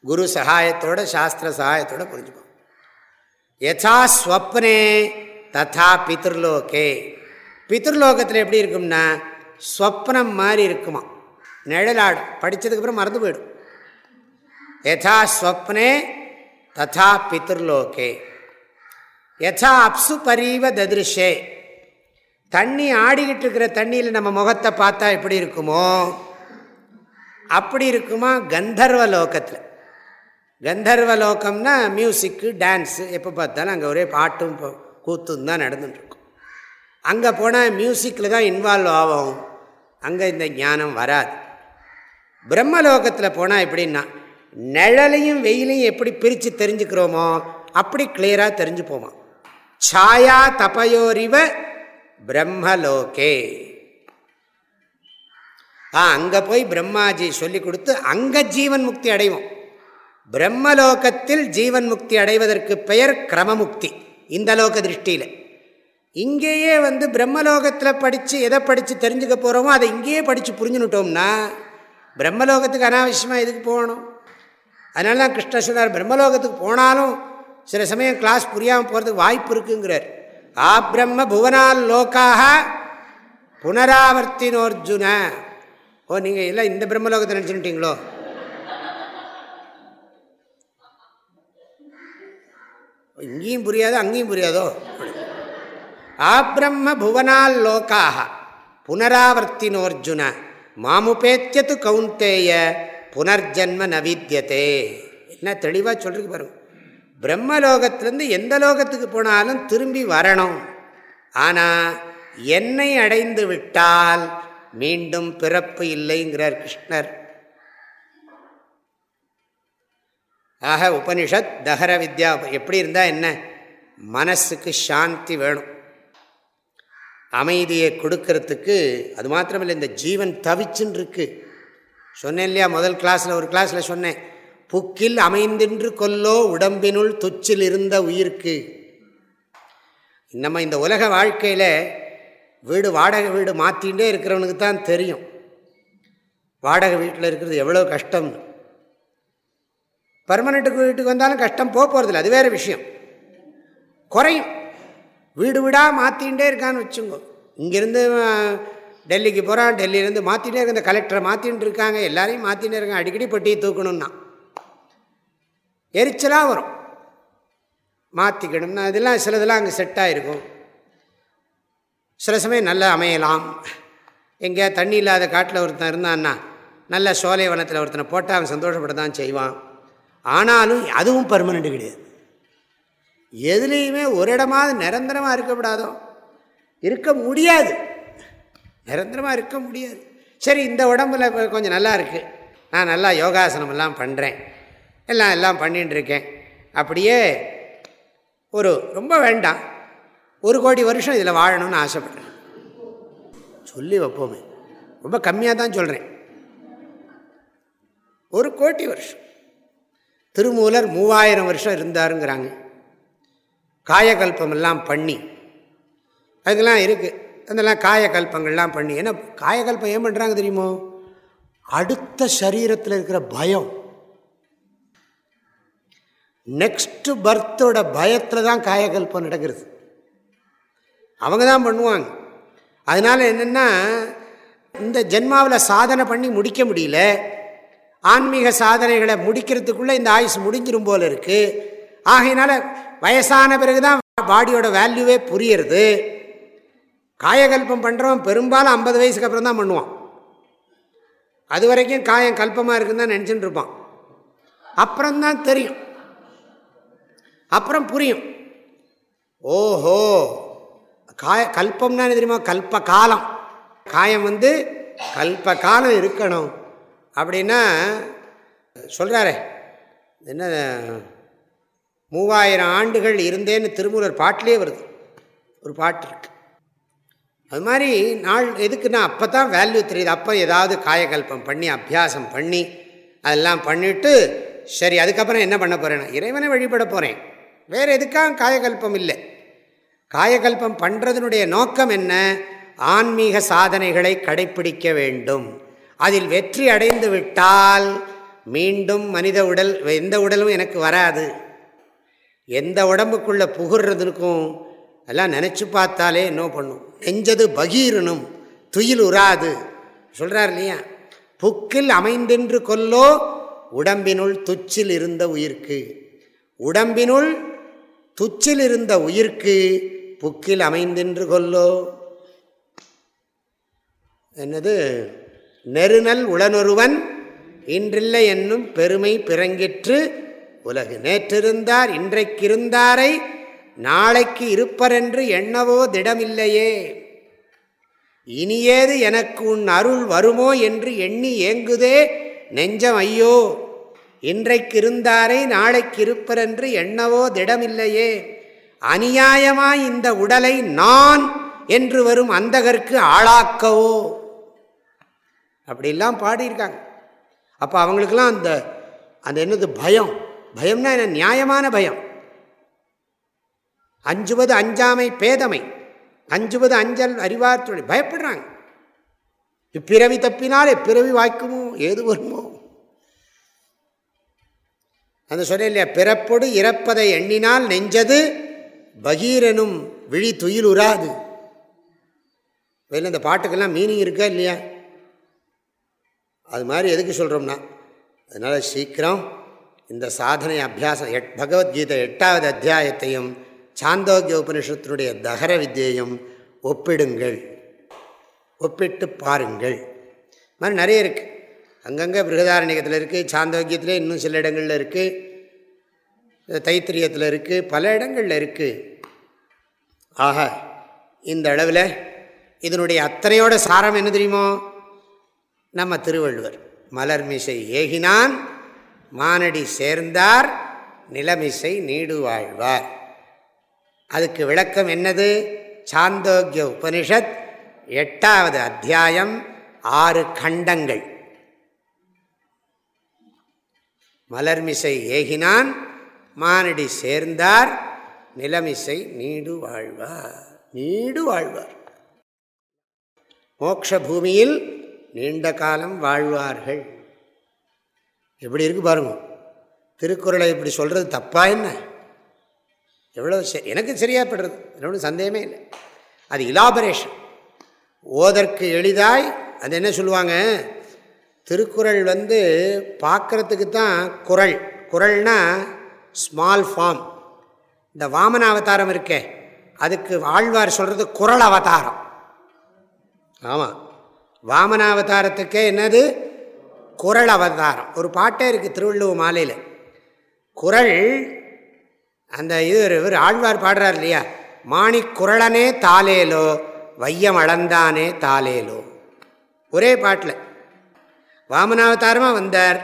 குரு சகாயத்தோட சாஸ்திர சகாயத்தோட புரிஞ்சுப்பான். யதா ஸ்வப்னே ததா பித்ருலோகே. பித்ருலோகத்தில் எப்படி இருக்கும்னா ஸ்வப்னம் மாதிரி இருக்குமா. நிழலாடும் படித்ததுக்கப்புறம் மறந்து போயிடும். யதா ஸ்வப்னே ததா பித்ருலோகே. யசா அப்சு பரீவ ததிருஷே தண்ணி ஆடிக்கிட்டு இருக்கிற தண்ணியில் நம்ம முகத்தை பார்த்தா எப்படி இருக்குமோ அப்படி இருக்குமா கந்தர்வ லோகத்தில். கந்தர்வ லோகம்னா மியூசிக்கு டான்ஸு எப்போ பார்த்தாலும் அங்கே ஒரே பாட்டும் கூத்தும் தான் நடந்துட்டுருக்கும். அங்கே போனால் மியூசிக்கில் தான் இன்வால்வ் ஆகும் அங்கே இந்த ஞானம் வராது. பிரம்மலோகத்தில் போனால் எப்படின்னா நிழலையும் வெயிலையும் எப்படி பிரித்து தெரிஞ்சுக்கிறோமோ அப்படி கிளியராக தெரிஞ்சு போவான். சாயா தபயோரிவ பிரம்மலோகே. ஆ அங்கே போய் பிரம்மாஜி சொல்லி கொடுத்து அங்கே ஜீவன் முக்தி அடைவோம். பிரம்மலோகத்தில் ஜீவன் முக்தி அடைவதற்கு பெயர் கிரமமுக்தி இந்த லோக திருஷ்டியில். இங்கேயே வந்து பிரம்மலோகத்தில் படித்து எதை படித்து தெரிஞ்சுக்க போகிறோமோ அதை இங்கேயே படித்து புரிஞ்சுனுட்டோம்னா பிரம்மலோகத்துக்கு அனாவசியமாக எதுக்கு போகணும்? அதனால தான் கிருஷ்ண பிரம்மலோகத்துக்கு போனாலும் சில சமயம் கிளாஸ் புரியாமல் போகிறதுக்கு வாய்ப்பு இருக்குங்கிறார். ஆ பிரம்ம புவனால் லோக்காக புனராவர்த்தினோர்ஜுன. ஓ நீங்கள் எல்லாம் இந்த பிரம்மலோகத்தை நினச்சுட்டீங்களோ? இங்கேயும் புரியாதோ அங்கேயும் புரியாதோ? ஆ பிரம்ம புவனால் லோக்காக புனராவர்த்தினோர்ஜுன. மாமுபேத்தியத்து கவுந்தேய புனர்ஜன்ம நவித்தியதே என்ன தெளிவாக சொல்றதுக்கு பாருங்கள் பிரம்மலோகத்திலேருந்து எந்த லோகத்துக்கு போனாலும் திரும்பி வரணும். ஆனால் என்னை அடைந்து விட்டால் மீண்டும் பிறப்பு இல்லைங்கிறார் கிருஷ்ணர். ஆக உபனிஷத் தஹர வித்யா எப்படி இருந்தால் என்ன? மனசுக்கு சாந்தி வேணும். அமைதியை கொடுக்கறதுக்கு அது மாத்திரமில்லை இந்த ஜீவன் தவிச்சுன்னு இருக்கு. சொன்னேன் இல்லையா முதல் கிளாஸில் ஒரு கிளாஸில் சொன்னேன். புக்கில் அமைந்தின்று கொல்லோ உடம்பினுள் துச்சில் இருந்த உயிர்க்கு. நம்ம இந்த உலக வாழ்க்கையில் வீடு வாடகை வீடு மாற்றிகிட்டே இருக்கிறவனுக்கு தான் தெரியும். வாடகை வீட்டில் இருக்கிறது எவ்வளோ கஷ்டம்னு. பர்மனெண்ட்டுக்கு வீட்டுக்கு வந்தாலும் கஷ்டம் போக போகிறதில்ல அது வேறு விஷயம். குறையும். வீடு வீடாக மாற்றிகிட்டே இருக்கான்னு வச்சுங்கோ. இங்கேருந்து டெல்லிக்கு போகிறான் டெல்லியிலேருந்து மாற்றிட்டே இருக்க இந்த கலெக்டரை மாற்றின்னு இருக்காங்க எல்லாரையும் மாற்றிட்டே இருக்காங்க அடிக்கடி பட்டியை தூக்கணும்னா. எரிச்சலாக வரும். மாற்றிக்கணும்னா இதெல்லாம் சிலதெல்லாம் அங்கே செட்டாக இருக்கும் சில சமயம் நல்லா அமையலாம். எங்கேயா தண்ணி இல்லாத காட்டில் ஒருத்தன் இருந்தான்னா நல்ல சோலை வனத்தில் ஒருத்தனை போட்டால் அவன் சந்தோஷப்பட தான் செய்வான். ஆனாலும் அதுவும் பர்மனெண்ட் கிடையாது. எதுலேயுமே ஒரு இடமாவது நிரந்தரமாக இருக்கக்கூடாதோ. இருக்க முடியாது. நிரந்தரமாக இருக்க முடியாது. சரி இந்த உடம்புல கொஞ்சம் நல்லா இருக்குது நான் நல்லா யோகாசனமெல்லாம் பண்ணுறேன் எல்லாம் எல்லாம் பண்ணிகிட்டு இருக்கேன் அப்படியே ஒரு ரொம்ப வேண்டாம். ஒரு கோடி வருஷம் இதில் வாழணும்னு ஆசைப்பட்றேன் சொல்லி வைப்போமே. ரொம்ப கம்மியாக தான் சொல்கிறேன். ஒரு கோடி வருஷம். திருமூலர் மூவாயிரம் வருஷம் இருந்தாருங்கிறாங்க. காயகல்பமெல்லாம் பண்ணி. அதுக்கெல்லாம் இருக்குது அதெல்லாம் காயகல்பங்கள்லாம் பண்ணி. ஏன்னா காயகல்பம் ஏன் பண்ணுறாங்க தெரியுமோ? அடுத்த சரீரத்தில் இருக்கிற பயம். நெக்ஸ்ட் பர்த்தோட பயத்தில் தான் காயகல்பம் நடக்கிறது. அவங்க தான் பண்ணுவாங்க. அதனால் என்னென்னா இந்த ஜென்மாவில் சாதனை பண்ணி முடிக்க முடியல. ஆன்மீக சாதனைகளை முடிக்கிறதுக்குள்ளே இந்த ஆயுசு முடிஞ்சிரும் போல் இருக்குது ஆகையினால வயசான பிறகு தான் பாடியோட வேல்யூவே புரியறது. காயகல்பம் பண்ணுறவன் பெரும்பாலும் ஐம்பது வயசுக்கு அப்புறம் தான் பண்ணுவான். அது வரைக்கும் காயம் கல்பமாக இருக்குன்னு தான் நினச்சிட்டு இருப்பான். அப்புறம்தான் தெரியும். அப்புறம் புரியும். ஓஹோ காய கல்பம்னா என்ன தெரியுமா? கல்ப காலம் காயம் வந்து கல்ப காலம் இருக்கணும். அப்படின்னா சொல்கிறாரே என்ன மூவாயிரம் ஆண்டுகள் இருந்தேன்னு திருமூலர் பாட்டிலே வருது. ஒரு பாட்டு இருக்கு. அது மாதிரி நாள் எதுக்குன்னா அப்போ தான் வேல்யூ தெரியுது. அப்போ ஏதாவது காயகல்பம் பண்ணி அபியாசம் பண்ணி அதெல்லாம் பண்ணிவிட்டு சரி அதுக்கப்புறம் என்ன பண்ண போகிறேன்னா இறைவனை வழிபட போகிறேன் வேறு எதுக்காக காயகல்பம் இல்லை? காயகல்பம் பண்ணுறதுனுடைய நோக்கம் என்ன? ஆன்மீக சாதனைகளை கடைப்பிடிக்க வேண்டும். அதில் வெற்றி அடைந்து விட்டால் மீண்டும் மனித உடல் எந்த உடலும் எனக்கு வராது. எந்த உடம்புக்குள்ளே புகுறதுக்கும் எல்லாம் நினச்சி பார்த்தாலே என்ன பண்ணும். நெஞ்சது பகீரனும் துயில் உராது சொல்கிறார் இல்லையா? புக்கில் அமைந்தென்று கொல்லோ உடம்பினுள் துச்சில் இருந்த உயிர்க்கு. உடம்பினுள் துச்சில் இருந்த உயிர்க்கு புக்கில் அமைந்தின்று கொல்லோ. என்னது? நெருநல் உளனொருவன் இன்றில்லை என்னும் பெருமை பிறங்கிற்று உலகு. நேற்றிருந்தார் இன்றைக்கிருந்தாரை நாளைக்கு இருப்பரென்று எண்ணவோ திடமில்லையே. இனியேது எனக்கு உன் அருள் வருமோ என்று எண்ணி ஏங்குதே நெஞ்சம் ஐயோ. இன்றைக்கு இருந்தாரை நாளைக்கு எண்ணவோ திடமில்லையே. அநியாயமாய் இந்த உடலை நான் என்று வரும் அந்தகருக்கு ஆளாக்கவோ. அப்படிலாம் பாடியிருக்காங்க. அப்போ அவங்களுக்கெல்லாம் அந்த அந்த என்னது பயம்? பயம்னா என்ன? நியாயமான பயம். அஞ்சுவது அஞ்சாமை பேதமை. அஞ்சுவது அஞ்சல் அறிவார் தொழில் பயப்படுறாங்க. இப்பிறவி தப்பினால் எப்பிறவி வாய்க்குமோ? ஏது வருமோ? அந்த சொல்ல இல்லையா? பிறப்பொடு இறப்பதை எண்ணினால் நெஞ்சது பகீரனும் விழி துயில் உராது. வெளில இந்த பாட்டுக்கெல்லாம் மீனிங் இருக்கா இல்லையா? அது மாதிரி எதுக்கு சொல்கிறோம்னா அதனால் சீக்கிரம் இந்த சாதனை அபியாசம் எட் பகவத்கீதை எட்டாவது அத்தியாயத்தையும் சாந்தோக்கிய உபனிஷத்தினுடைய தகர வித்தியையும் ஒப்பிடுங்கள். ஒப்பிட்டு பாருங்கள். மாதிரி நிறைய இருக்குது அங்கங்கே பிருகதாரண்யத்தில் இருக்குது சாந்தோக்கியத்தில் இன்னும் சில இடங்களில் இருக்குது தைத்திரியத்தில் இருக்குது பல இடங்களில் இருக்குது ஆக இந்த அளவில் இதனுடைய அத்தனையோட சாரம் என்ன தெரியுமோ? நம்ம திருவள்ளுவர். மலர்மிசை ஏகினான் மானடி சேர்ந்தார் நிலமிசை நீடு வாழ்வார் அதுக்கு விளக்கம் என்னது? சாந்தோக்கிய உபனிஷத் எட்டாவது அத்தியாயம் ஆறு கண்டங்கள். மலர்மிசை ஏகினான் மானடி சேர்ந்தார் நிலமிசை நீடு வாழ்வார். நீடு வாழ்வார். மோக்ஷ பூமியில் நீண்ட காலம் வாழ்வார்கள். எப்படி இருக்கு பாருங்க. திருக்குறளை இப்படி சொல்கிறது தப்பா என்ன? எவ்வளோ சரி எனக்கு சரியாகப்படுறது. ஒன்றும் சந்தேகமே இல்லை. அது இலாபரேஷன் ஓதற்கு எளிதாய் அது என்ன சொல்லுவாங்க? திருக்குறள் வந்து பார்க்குறதுக்கு தான் குரல் குரல்னா ஸ்மால் ஃபார்ம் இந்த வாமன அவதாரம் இருக்கே அதுக்கு ஆழ்வார் சொல்கிறது குரல் அவதாரம். ஆமாம் வாமன அவதாரத்துக்கே என்னது? குரல் அவதாரம். ஒரு பாட்டே இருக்குது திருவள்ளுவர் மாலையில். குரல் அந்த இது ஒரு ஆழ்வார் பாடுறார் இல்லையா? மாணி குரலனே தாலேலோ வையம் அளந்தானே தாலேலோ ஒரே பாட்டில். வாமனாவதாரமாக வந்தார்.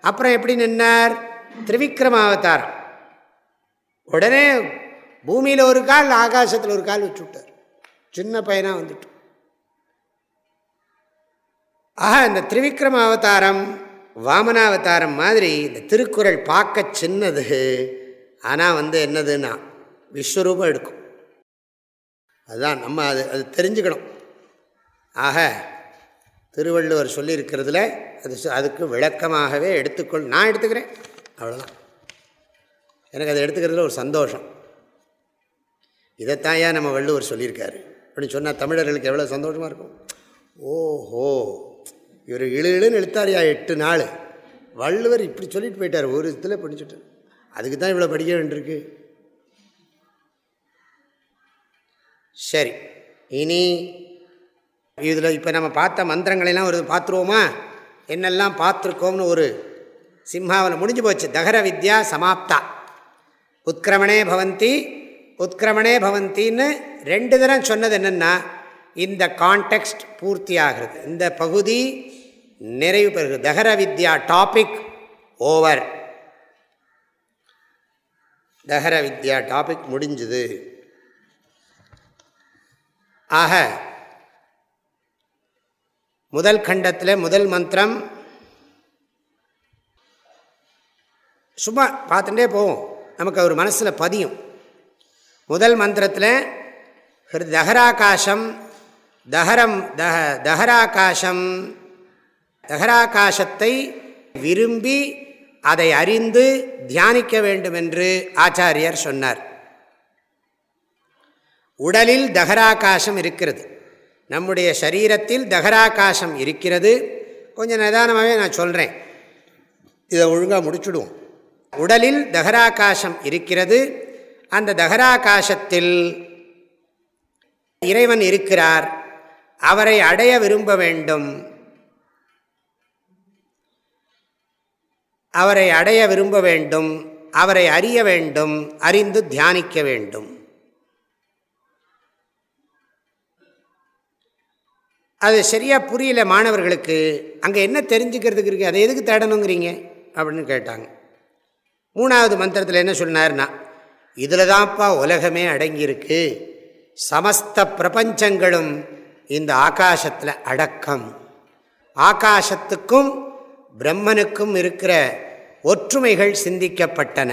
அப்புறம் எப்படி நின்னார்? திரிவிக்ரமாவதாரம். உடனே பூமியில் ஒரு கால் ஆகாசத்தில் ஒரு கால் வச்சு விட்டார் சின்ன பையனாக வந்துட்டு. ஆக இந்த திரிவிக்ரம அவதாரம் வாமனாவதாரம் மாதிரி இந்த திருக்குறள் பார்க்க சின்னது. ஆனால் வந்து என்னதுன்னா விஸ்வரூபம் எடுக்கும். அதுதான் நம்ம அது அது தெரிஞ்சுக்கணும். ஆக திருவள்ளுவர் சொல்லியிருக்கிறதுல அது அதுக்கு விளக்கமாகவே எடுத்துக்கொள் நான் எடுத்துக்கிறேன். அவ்வளோதான் எனக்கு அதை எடுத்துக்கிறதுல ஒரு சந்தோஷம். இதைத்தான் ஏன் நம்ம வள்ளுவர் சொல்லியிருக்காரு? அப்படின்னு சொன்னால் தமிழர்களுக்கு எவ்வளோ சந்தோஷமாக இருக்கும்? ஓஹோ இவர் இழு இழுன்னு எழுத்தாரியா எட்டு நாள். வள்ளுவர் இப்படி சொல்லிட்டு போயிட்டார் ஒரு இதில் படிச்சுட்டு. அதுக்கு தான் இவ்வளோ படிக்க வேண்டியிருக்கு. சரி இனி இதில் இப்போ நம்ம பார்த்த மந்திரங்களெல்லாம் ஒரு பார்த்துருவோமா? என்னெல்லாம் பார்த்துருக்கோம்னு ஒரு சிம்ஹாவில் முடிஞ்சு போச்சு. தகர வித்யா சமாப்தா. உத்கிரமணே பவந்தி உத்கிரமணே பவந்தின்னு ரெண்டு தரம் சொன்னது என்னென்னா இந்த கான்டெக்ஸ்ட் பூர்த்தி ஆகிறது இந்த பகுதி நிறைவு பெறுகிறது. தகர வித்யா டாபிக் ஓவர் தகர வித்யா டாபிக் முடிஞ்சுது. ஆக முதல் கண்டத்தில் முதல் மந்திரம். சும்மா பார்த்துட்டே போவோம். நமக்கு அவர் மனசில் பதியும். முதல் மந்திரத்தில் தஹராகாசம் தஹரம் தஹ தஹராகாசம் தஹராகாசத்தை விரும்பி அதை அறிந்து தியானிக்க வேண்டும் என்று ஆச்சாரியர் சொன்னார். உடலில் தஹராகாசம் இருக்கிறது. நம்முடைய சரீரத்தில் தகராகாசம் இருக்கிறது. கொஞ்சம் நிதானமாகவே நான் சொல்கிறேன் இதை ஒழுங்காக முடிச்சுடுவோம். உடலில் தகராகாசம் இருக்கிறது. அந்த தகராகாசத்தில் இறைவன் இருக்கிறார். அவரை அடைய விரும்ப வேண்டும். அவரை அடைய விரும்ப வேண்டும். அவரை அறிய வேண்டும். அறிந்து தியானிக்க வேண்டும். அது சரியாக புரியல மாணவர்களுக்கு. அங்கே என்ன தெரிஞ்சுக்கிறதுக்கு இருக்குது அதை எதுக்கு தேடணுங்கிறீங்க? அப்படின்னு கேட்டாங்க. மூணாவது மந்திரத்தில் என்ன சொன்னார்னா இதில் தான்ப்பா உலகமே அடங்கியிருக்கு. சமஸ்த பிரபஞ்சங்களும் இந்த ஆகாசத்தில் அடக்கம். ஆகாசத்துக்கும் பிரம்மனுக்கும் இருக்கிற ஒற்றுமைகள் சிந்திக்கப்பட்டன.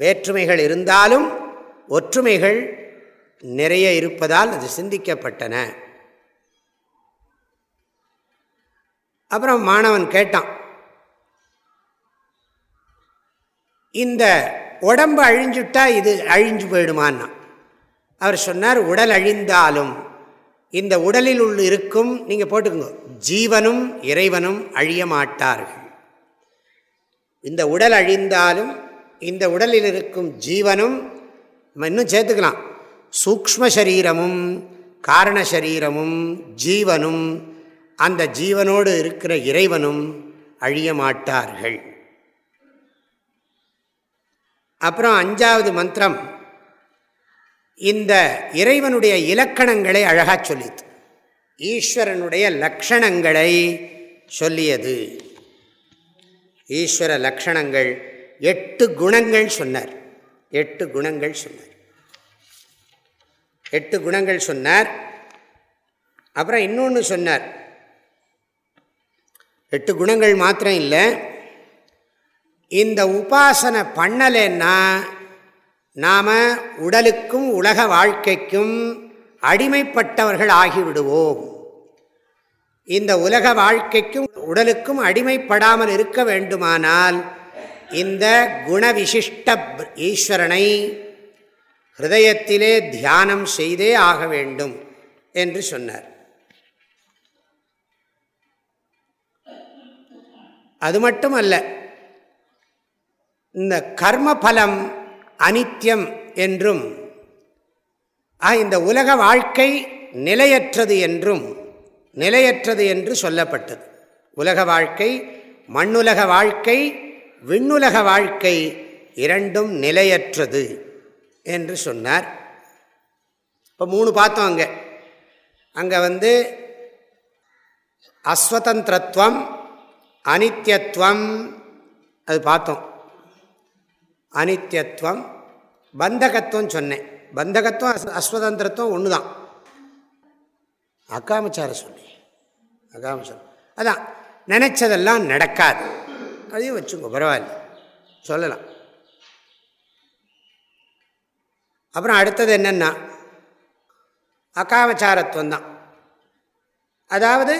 வேற்றுமைகள் இருந்தாலும் ஒற்றுமைகள் நிறைய இருப்பதால் அது சிந்திக்கப்பட்டன. அப்புறம் மாணவன் கேட்டான் இந்த உடம்பு அழிஞ்சுட்டா இது அழிஞ்சு போயிடுமான்னா? அவர் சொன்னார் உடல் அழிந்தாலும் இந்த உடலில் உள்ள இருக்கும் நீங்கள் போட்டுக்கோங்க ஜீவனும் இறைவனும் அழிய மாட்டார்கள். இந்த உடல் அழிந்தாலும் இந்த உடலில் இருக்கும் ஜீவனும் இன்னும் சேர்த்துக்கலாம். சூக்ம சரீரமும் காரண சரீரமும் ஜீவனும் அந்த ஜீவனோடு இருக்கிற இறைவனும் அழிய மாட்டார்கள். அப்புறம் அஞ்சாவது மந்திரம் இந்த இறைவனுடைய இலக்கணங்களை அழகாக சொல்லிது ஈஸ்வரனுடைய லக்ஷணங்களை சொல்லியது. ஈஸ்வர லக்ஷணங்கள் எட்டு குணங்கள் சொன்னார். எட்டு குணங்கள் சொன்னார். எட்டு குணங்கள் சொன்னார். அப்புறம் இன்னொன்று சொன்னார். எட்டு குணங்கள் மாத்திரம் இல்லை. இந்த உபாசனை பண்ணலைன்னா நாம் உடலுக்கும் உலக வாழ்க்கைக்கும் அடிமைப்பட்டவர்கள் ஆகிவிடுவோம். இந்த உலக வாழ்க்கைக்கும் உடலுக்கும் அடிமைப்படாமல் இருக்க வேண்டுமானால் இந்த குணவிசிஷ்ட ஈஸ்வரனை ஹிருதயத்திலே தியானம் செய்தே ஆக வேண்டும் என்று சொன்னார். அது மட்டும் அல்ல இந்த கர்மபலம் அனித்யம் என்றும் இந்த உலக வாழ்க்கை நிலையற்றது என்றும் நிலையற்றது என்று சொல்லப்பட்டது. உலக வாழ்க்கை மண்ணுலக வாழ்க்கை விண்ணுலக வாழ்க்கை இரண்டும் நிலையற்றது. என்று சொன்னார். இப்போ மூணு பார்த்தோம் அங்கே. அங்கே வந்து அஸ்வதந்திரத்துவம் அனித்யத்துவம் அது பார்த்தோம். அனித்யத்துவம் பந்தகத்துவம் சொன்னேன். பந்தகத்துவம் அஸ் அஸ்வதந்திரத்துவம் ஒன்று தான் அகாமச்சார சொல்லி. அகாமச்சாரம் அதான் நினச்சதெல்லாம் நடக்காது. அதையும் வச்சுங்க பரவாயில்ல. சொல்லலாம். அப்புறம் அடுத்தது என்னென்னா அகாமச்சாரத்துவம் தான் அதாவது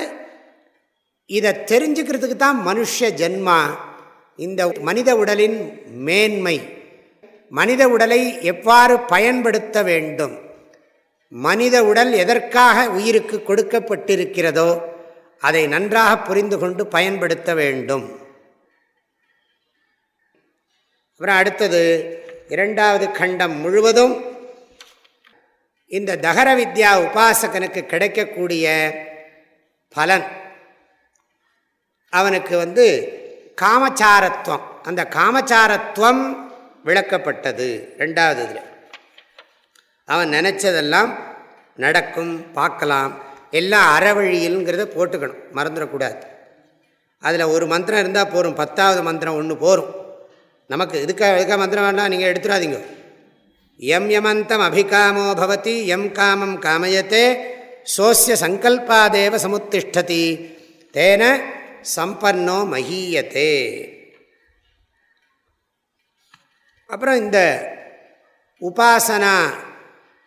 இதை தெரிஞ்சுக்கிறதுக்கு தான் மனுஷ ஜென்மா இந்த மனித உடலின் மேன்மை. மனித உடலை எவ்வாறு பயன்படுத்த வேண்டும்? மனித உடல் எதற்காக உயிருக்கு கொடுக்கப்பட்டிருக்கிறதோ அதை நன்றாக புரிந்து கொண்டு பயன்படுத்த வேண்டும். அப்புறம் அடுத்தது இரண்டாவது கண்டம் முழுவதும் இந்த தகர வித்யா உபாசகனுக்கு கிடைக்கக்கூடிய பலன். அவனுக்கு வந்து காமச்சாரத்துவம் அந்த காமச்சாரத்துவம் விளக்கப்பட்டது ரெண்டாவது இதில். அவன் நினச்சதெல்லாம் நடக்கும் பார்க்கலாம். எல்லாம் அறவழியில்ங்கிறத போட்டுக்கணும் மறந்துடக்கூடாது. அதில் ஒரு மந்திரம் இருந்தால் போகும் பத்தாவது மந்திரம் ஒன்று போகும் நமக்கு இதுக்காக எதுக்காக மந்திரம் வேண்டாம் நீங்கள் எடுத்துடாதீங்க. எம் யமந்தம் அபிகாமோ பவதி எம் காமம் காமயத்தே சோசிய சங்கல்பாதேவ சமுத்திஷ்டதி. தேன சம்பன்னோ மகீயத்தே அப்புறம் இந்த உபாசனா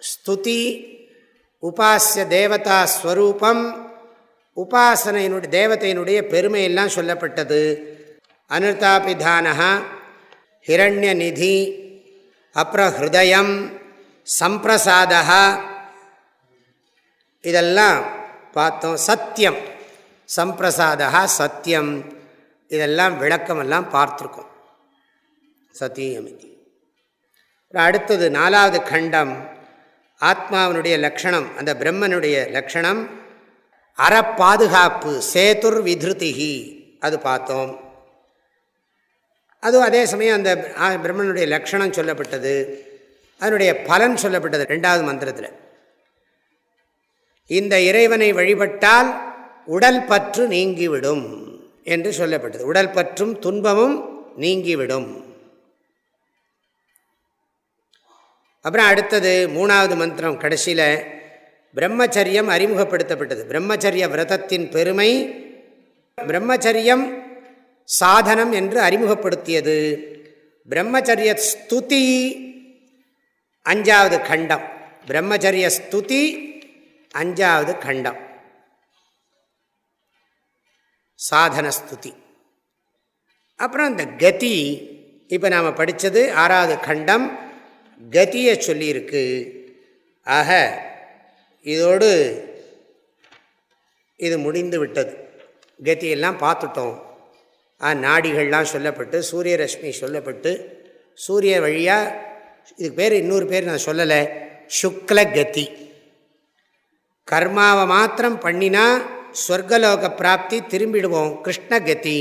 ஸ்துதி உபாசிய தேவதா ஸ்வரூபம் உபாசனையினுடைய தேவதையினுடைய பெருமையெல்லாம் சொல்லப்பட்டது. அனுதாபிதானகா ஹிரண்ய நிதி அப்புறம் ஹிருதயம் சம்பிரசாதா இதெல்லாம் பார்த்தோம் சத்தியம் சம்பிரசாதா சத்தியம் இதெல்லாம் விளக்கமெல்லாம் பார்த்துருக்கோம் சத்தியமிதி அடுத்தது நாலாவது கண்டம் ஆத்மாவினுடைய லக்ஷணம் அந்த பிரம்மனுடைய லக்ஷணம் அறப்பாதுகாப்பு சேதுர் விதிருத்திகி அது பார்த்தோம். அதுவும் அதே சமயம் அந்த பிரம்மனுடைய லக்ஷணம் சொல்லப்பட்டது. அதனுடைய பலன் சொல்லப்பட்டது ரெண்டாவது மந்திரத்தில். இந்த இறைவனை வழிபட்டால் உடல் பற்று நீங்கிவிடும் என்று சொல்லப்பட்டது. உடல் பற்றும் துன்பமும் நீங்கிவிடும். அப்புறம் அடுத்தது மூணாவது மந்திரம் கடைசியில் பிரம்மச்சரியம் அறிமுகப்படுத்தப்பட்டது. பிரம்மச்சரிய விரதத்தின் பெருமை பிரம்மச்சரியம் சாதனம் என்று அறிமுகப்படுத்தியது. பிரம்மச்சரிய ஸ்துதி அஞ்சாவது கண்டம். பிரம்மச்சரிய ஸ்துதி அஞ்சாவது கண்டம். சாதனஸ்துதி அப்புறம் இந்த கதி இப்போ நாம் படித்தது ஆறாவது கண்டம். கதியை சொல்லியிருக்கு. ஆக இதோடு இது முடிந்து விட்டது. கதியெல்லாம் பார்த்துட்டோம். நாடிகள்லாம் சொல்லப்பட்டு சூரிய ரஷ்மி சொல்லப்பட்டு சூரிய வழியாக இதுக்கு பேர் இன்னொரு பேர் நான் சொல்லலை சுக்ல கதி கர்மாவை மாத்திரம் பண்ணினா சொர்க்கலோக பிராப்தி திரும்பிடுவோம் கிருஷ்ணகதி.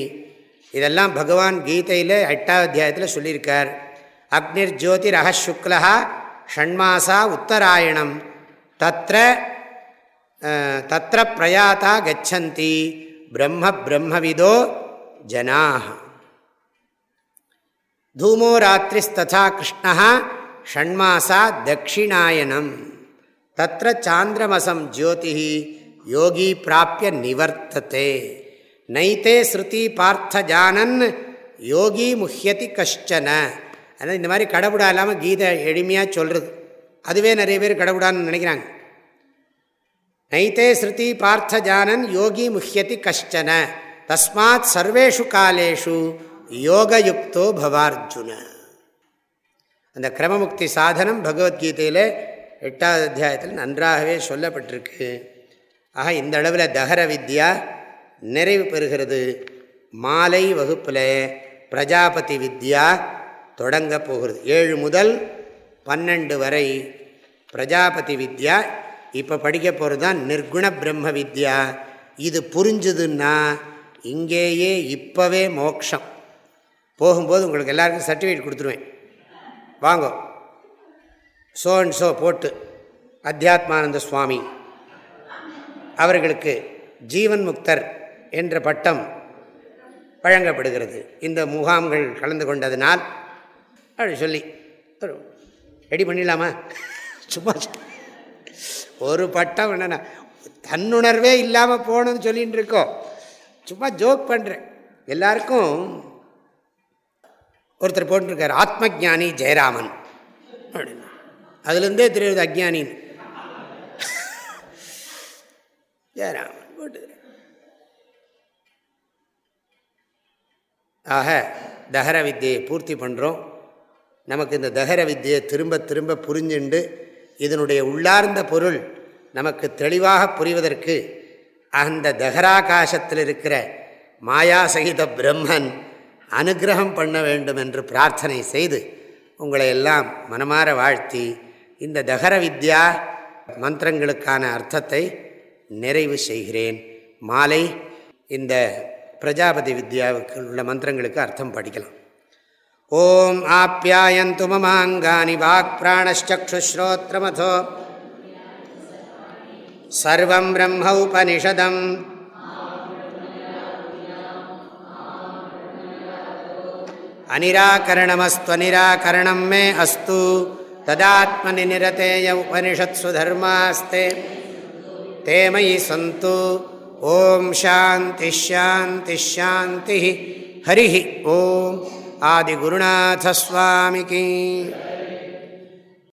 இதெல்லாம் பகவான் கீதையில் எட்டாவது அத்தியாயத்தில் சொல்லியிருக்கார். அக்னிர் ஜோதிர் அகசுக்லா ஷண்மாசா உத்தராயணம். தத்திர தத்திர பிரயாத்தா கச்சந்தி. பிரம்ம பிரம்மவிதோ ஜனாக தூமோ ராத்திரிஸ்ததா கிருஷ்ணா ஷண்மாசா தட்சிணாயனம் தத்திர சாந்திரமசம் ஜோதி யோகி பிராப்பிய நிவர்த்ததே நைத்தே ஸ்ருதி பார்த்த ஜானன் யோகி முஹ்யதி கஷ்டன அதனால் இந்த மாதிரி கடவுடா இல்லாமல் கீதை எளிமையாக சொல்கிறது அதுவே நிறைய பேர் கடவுடான்னு நினைக்கிறாங்க. நைத்தே ஸ்ருதி பார்த்த ஜானன் யோகி முஹ்யதி கஷ்டன தஸ்மாத் சர்வேஷு காலேஷு யோகயுக்தோ பவார்ஜுன. அந்த கிரமமுக்தி சாதனம் பகவத்கீதையில் எட்டாவது அத்தியாயத்தில் நன்றாகவே சொல்லப்பட்டிருக்கு. ஆக இந்த அளவில் தகர வித்யா நிறைவு பெறுகிறது. மாலை வகுப்பில் பிரஜாபதி வித்யா தொடங்க போகிறது. ஏழு முதல் பன்னெண்டு வரை பிரஜாபதி வித்யா இப்போ படிக்க போகிறது தான் நிர்குண பிரம்ம வித்யா. இது புரிஞ்சுதுன்னா இங்கேயே இப்போவே மோக்ஷம். போகும்போது உங்களுக்கு எல்லாருக்கும் சர்டிஃபிகேட் கொடுத்துருவேன். வாங்கோ. சோ அண்ட் சோ போட்டு. அத்தியாத்மானந்த சுவாமி. அவர்களுக்கு ஜீவன் முக்தர் என்ற பட்டம் வழங்கப்படுகிறது. இந்த முகாம்கள் கலந்து கொண்டதினால் அப்படி சொல்லி ரெடி பண்ணிடலாமா? சும்மா ஒரு பட்டம் என்னென்னா தன்னுணர்வே இல்லாமல் போகணும்னு சொல்லிகிட்டு இருக்கோம். சும்மா ஜோக் பண்ணுறேன் எல்லாருக்கும் ஒருத்தர் போட்டிருக்கார் ஆத்ம ஜானி ஜெயராமன். அப்படின்னா. அதுலேருந்தே தெரியுது அஜ்ஞானின்னு ஜெயராமன் போட்டுக்கிறேன் ஆக தகர வித்தியை பூர்த்தி பண்ணுறோம் நமக்கு இந்த தகர வித்தியை திரும்ப திரும்ப புரிஞ்சுண்டு இதனுடைய உள்ளார்ந்த பொருள் நமக்கு தெளிவாக புரிவதற்கு அந்த தகராகாசத்தில் இருக்கிற மாயாசகித பிரம்மன் அனுகிரகம் பண்ண வேண்டும் என்று பிரார்த்தனை செய்து உங்களை எல்லாம் மனமாற வாழ்த்தி இந்த தகர வித்யா மந்திரங்களுக்கான அர்த்தத்தை நிறைவு செய்கிறேன். மாலை இந்த பிரஜாபதி வித்யாவுக்கு உள்ள மந்திரங்களுக்கு அர்த்தம் படிக்கலாம். ஓம் ஆப்யாயந்து மமாங்கானி வாக் பிராணச்சுஸ்ரோத்திரமதோ सर्वं ब्रह्म उपनिषदम् अनिराकरणमस्त्वनिराकरणं मे अस्तु तदात्मनिनिरतेय उपनिषत्सु धर्मास्ते ते मयि सन्तु ॐ शान्तिश्शान्तिश्शान्तिः हरिः ॐ आदिगुरुनाथस्वामिकी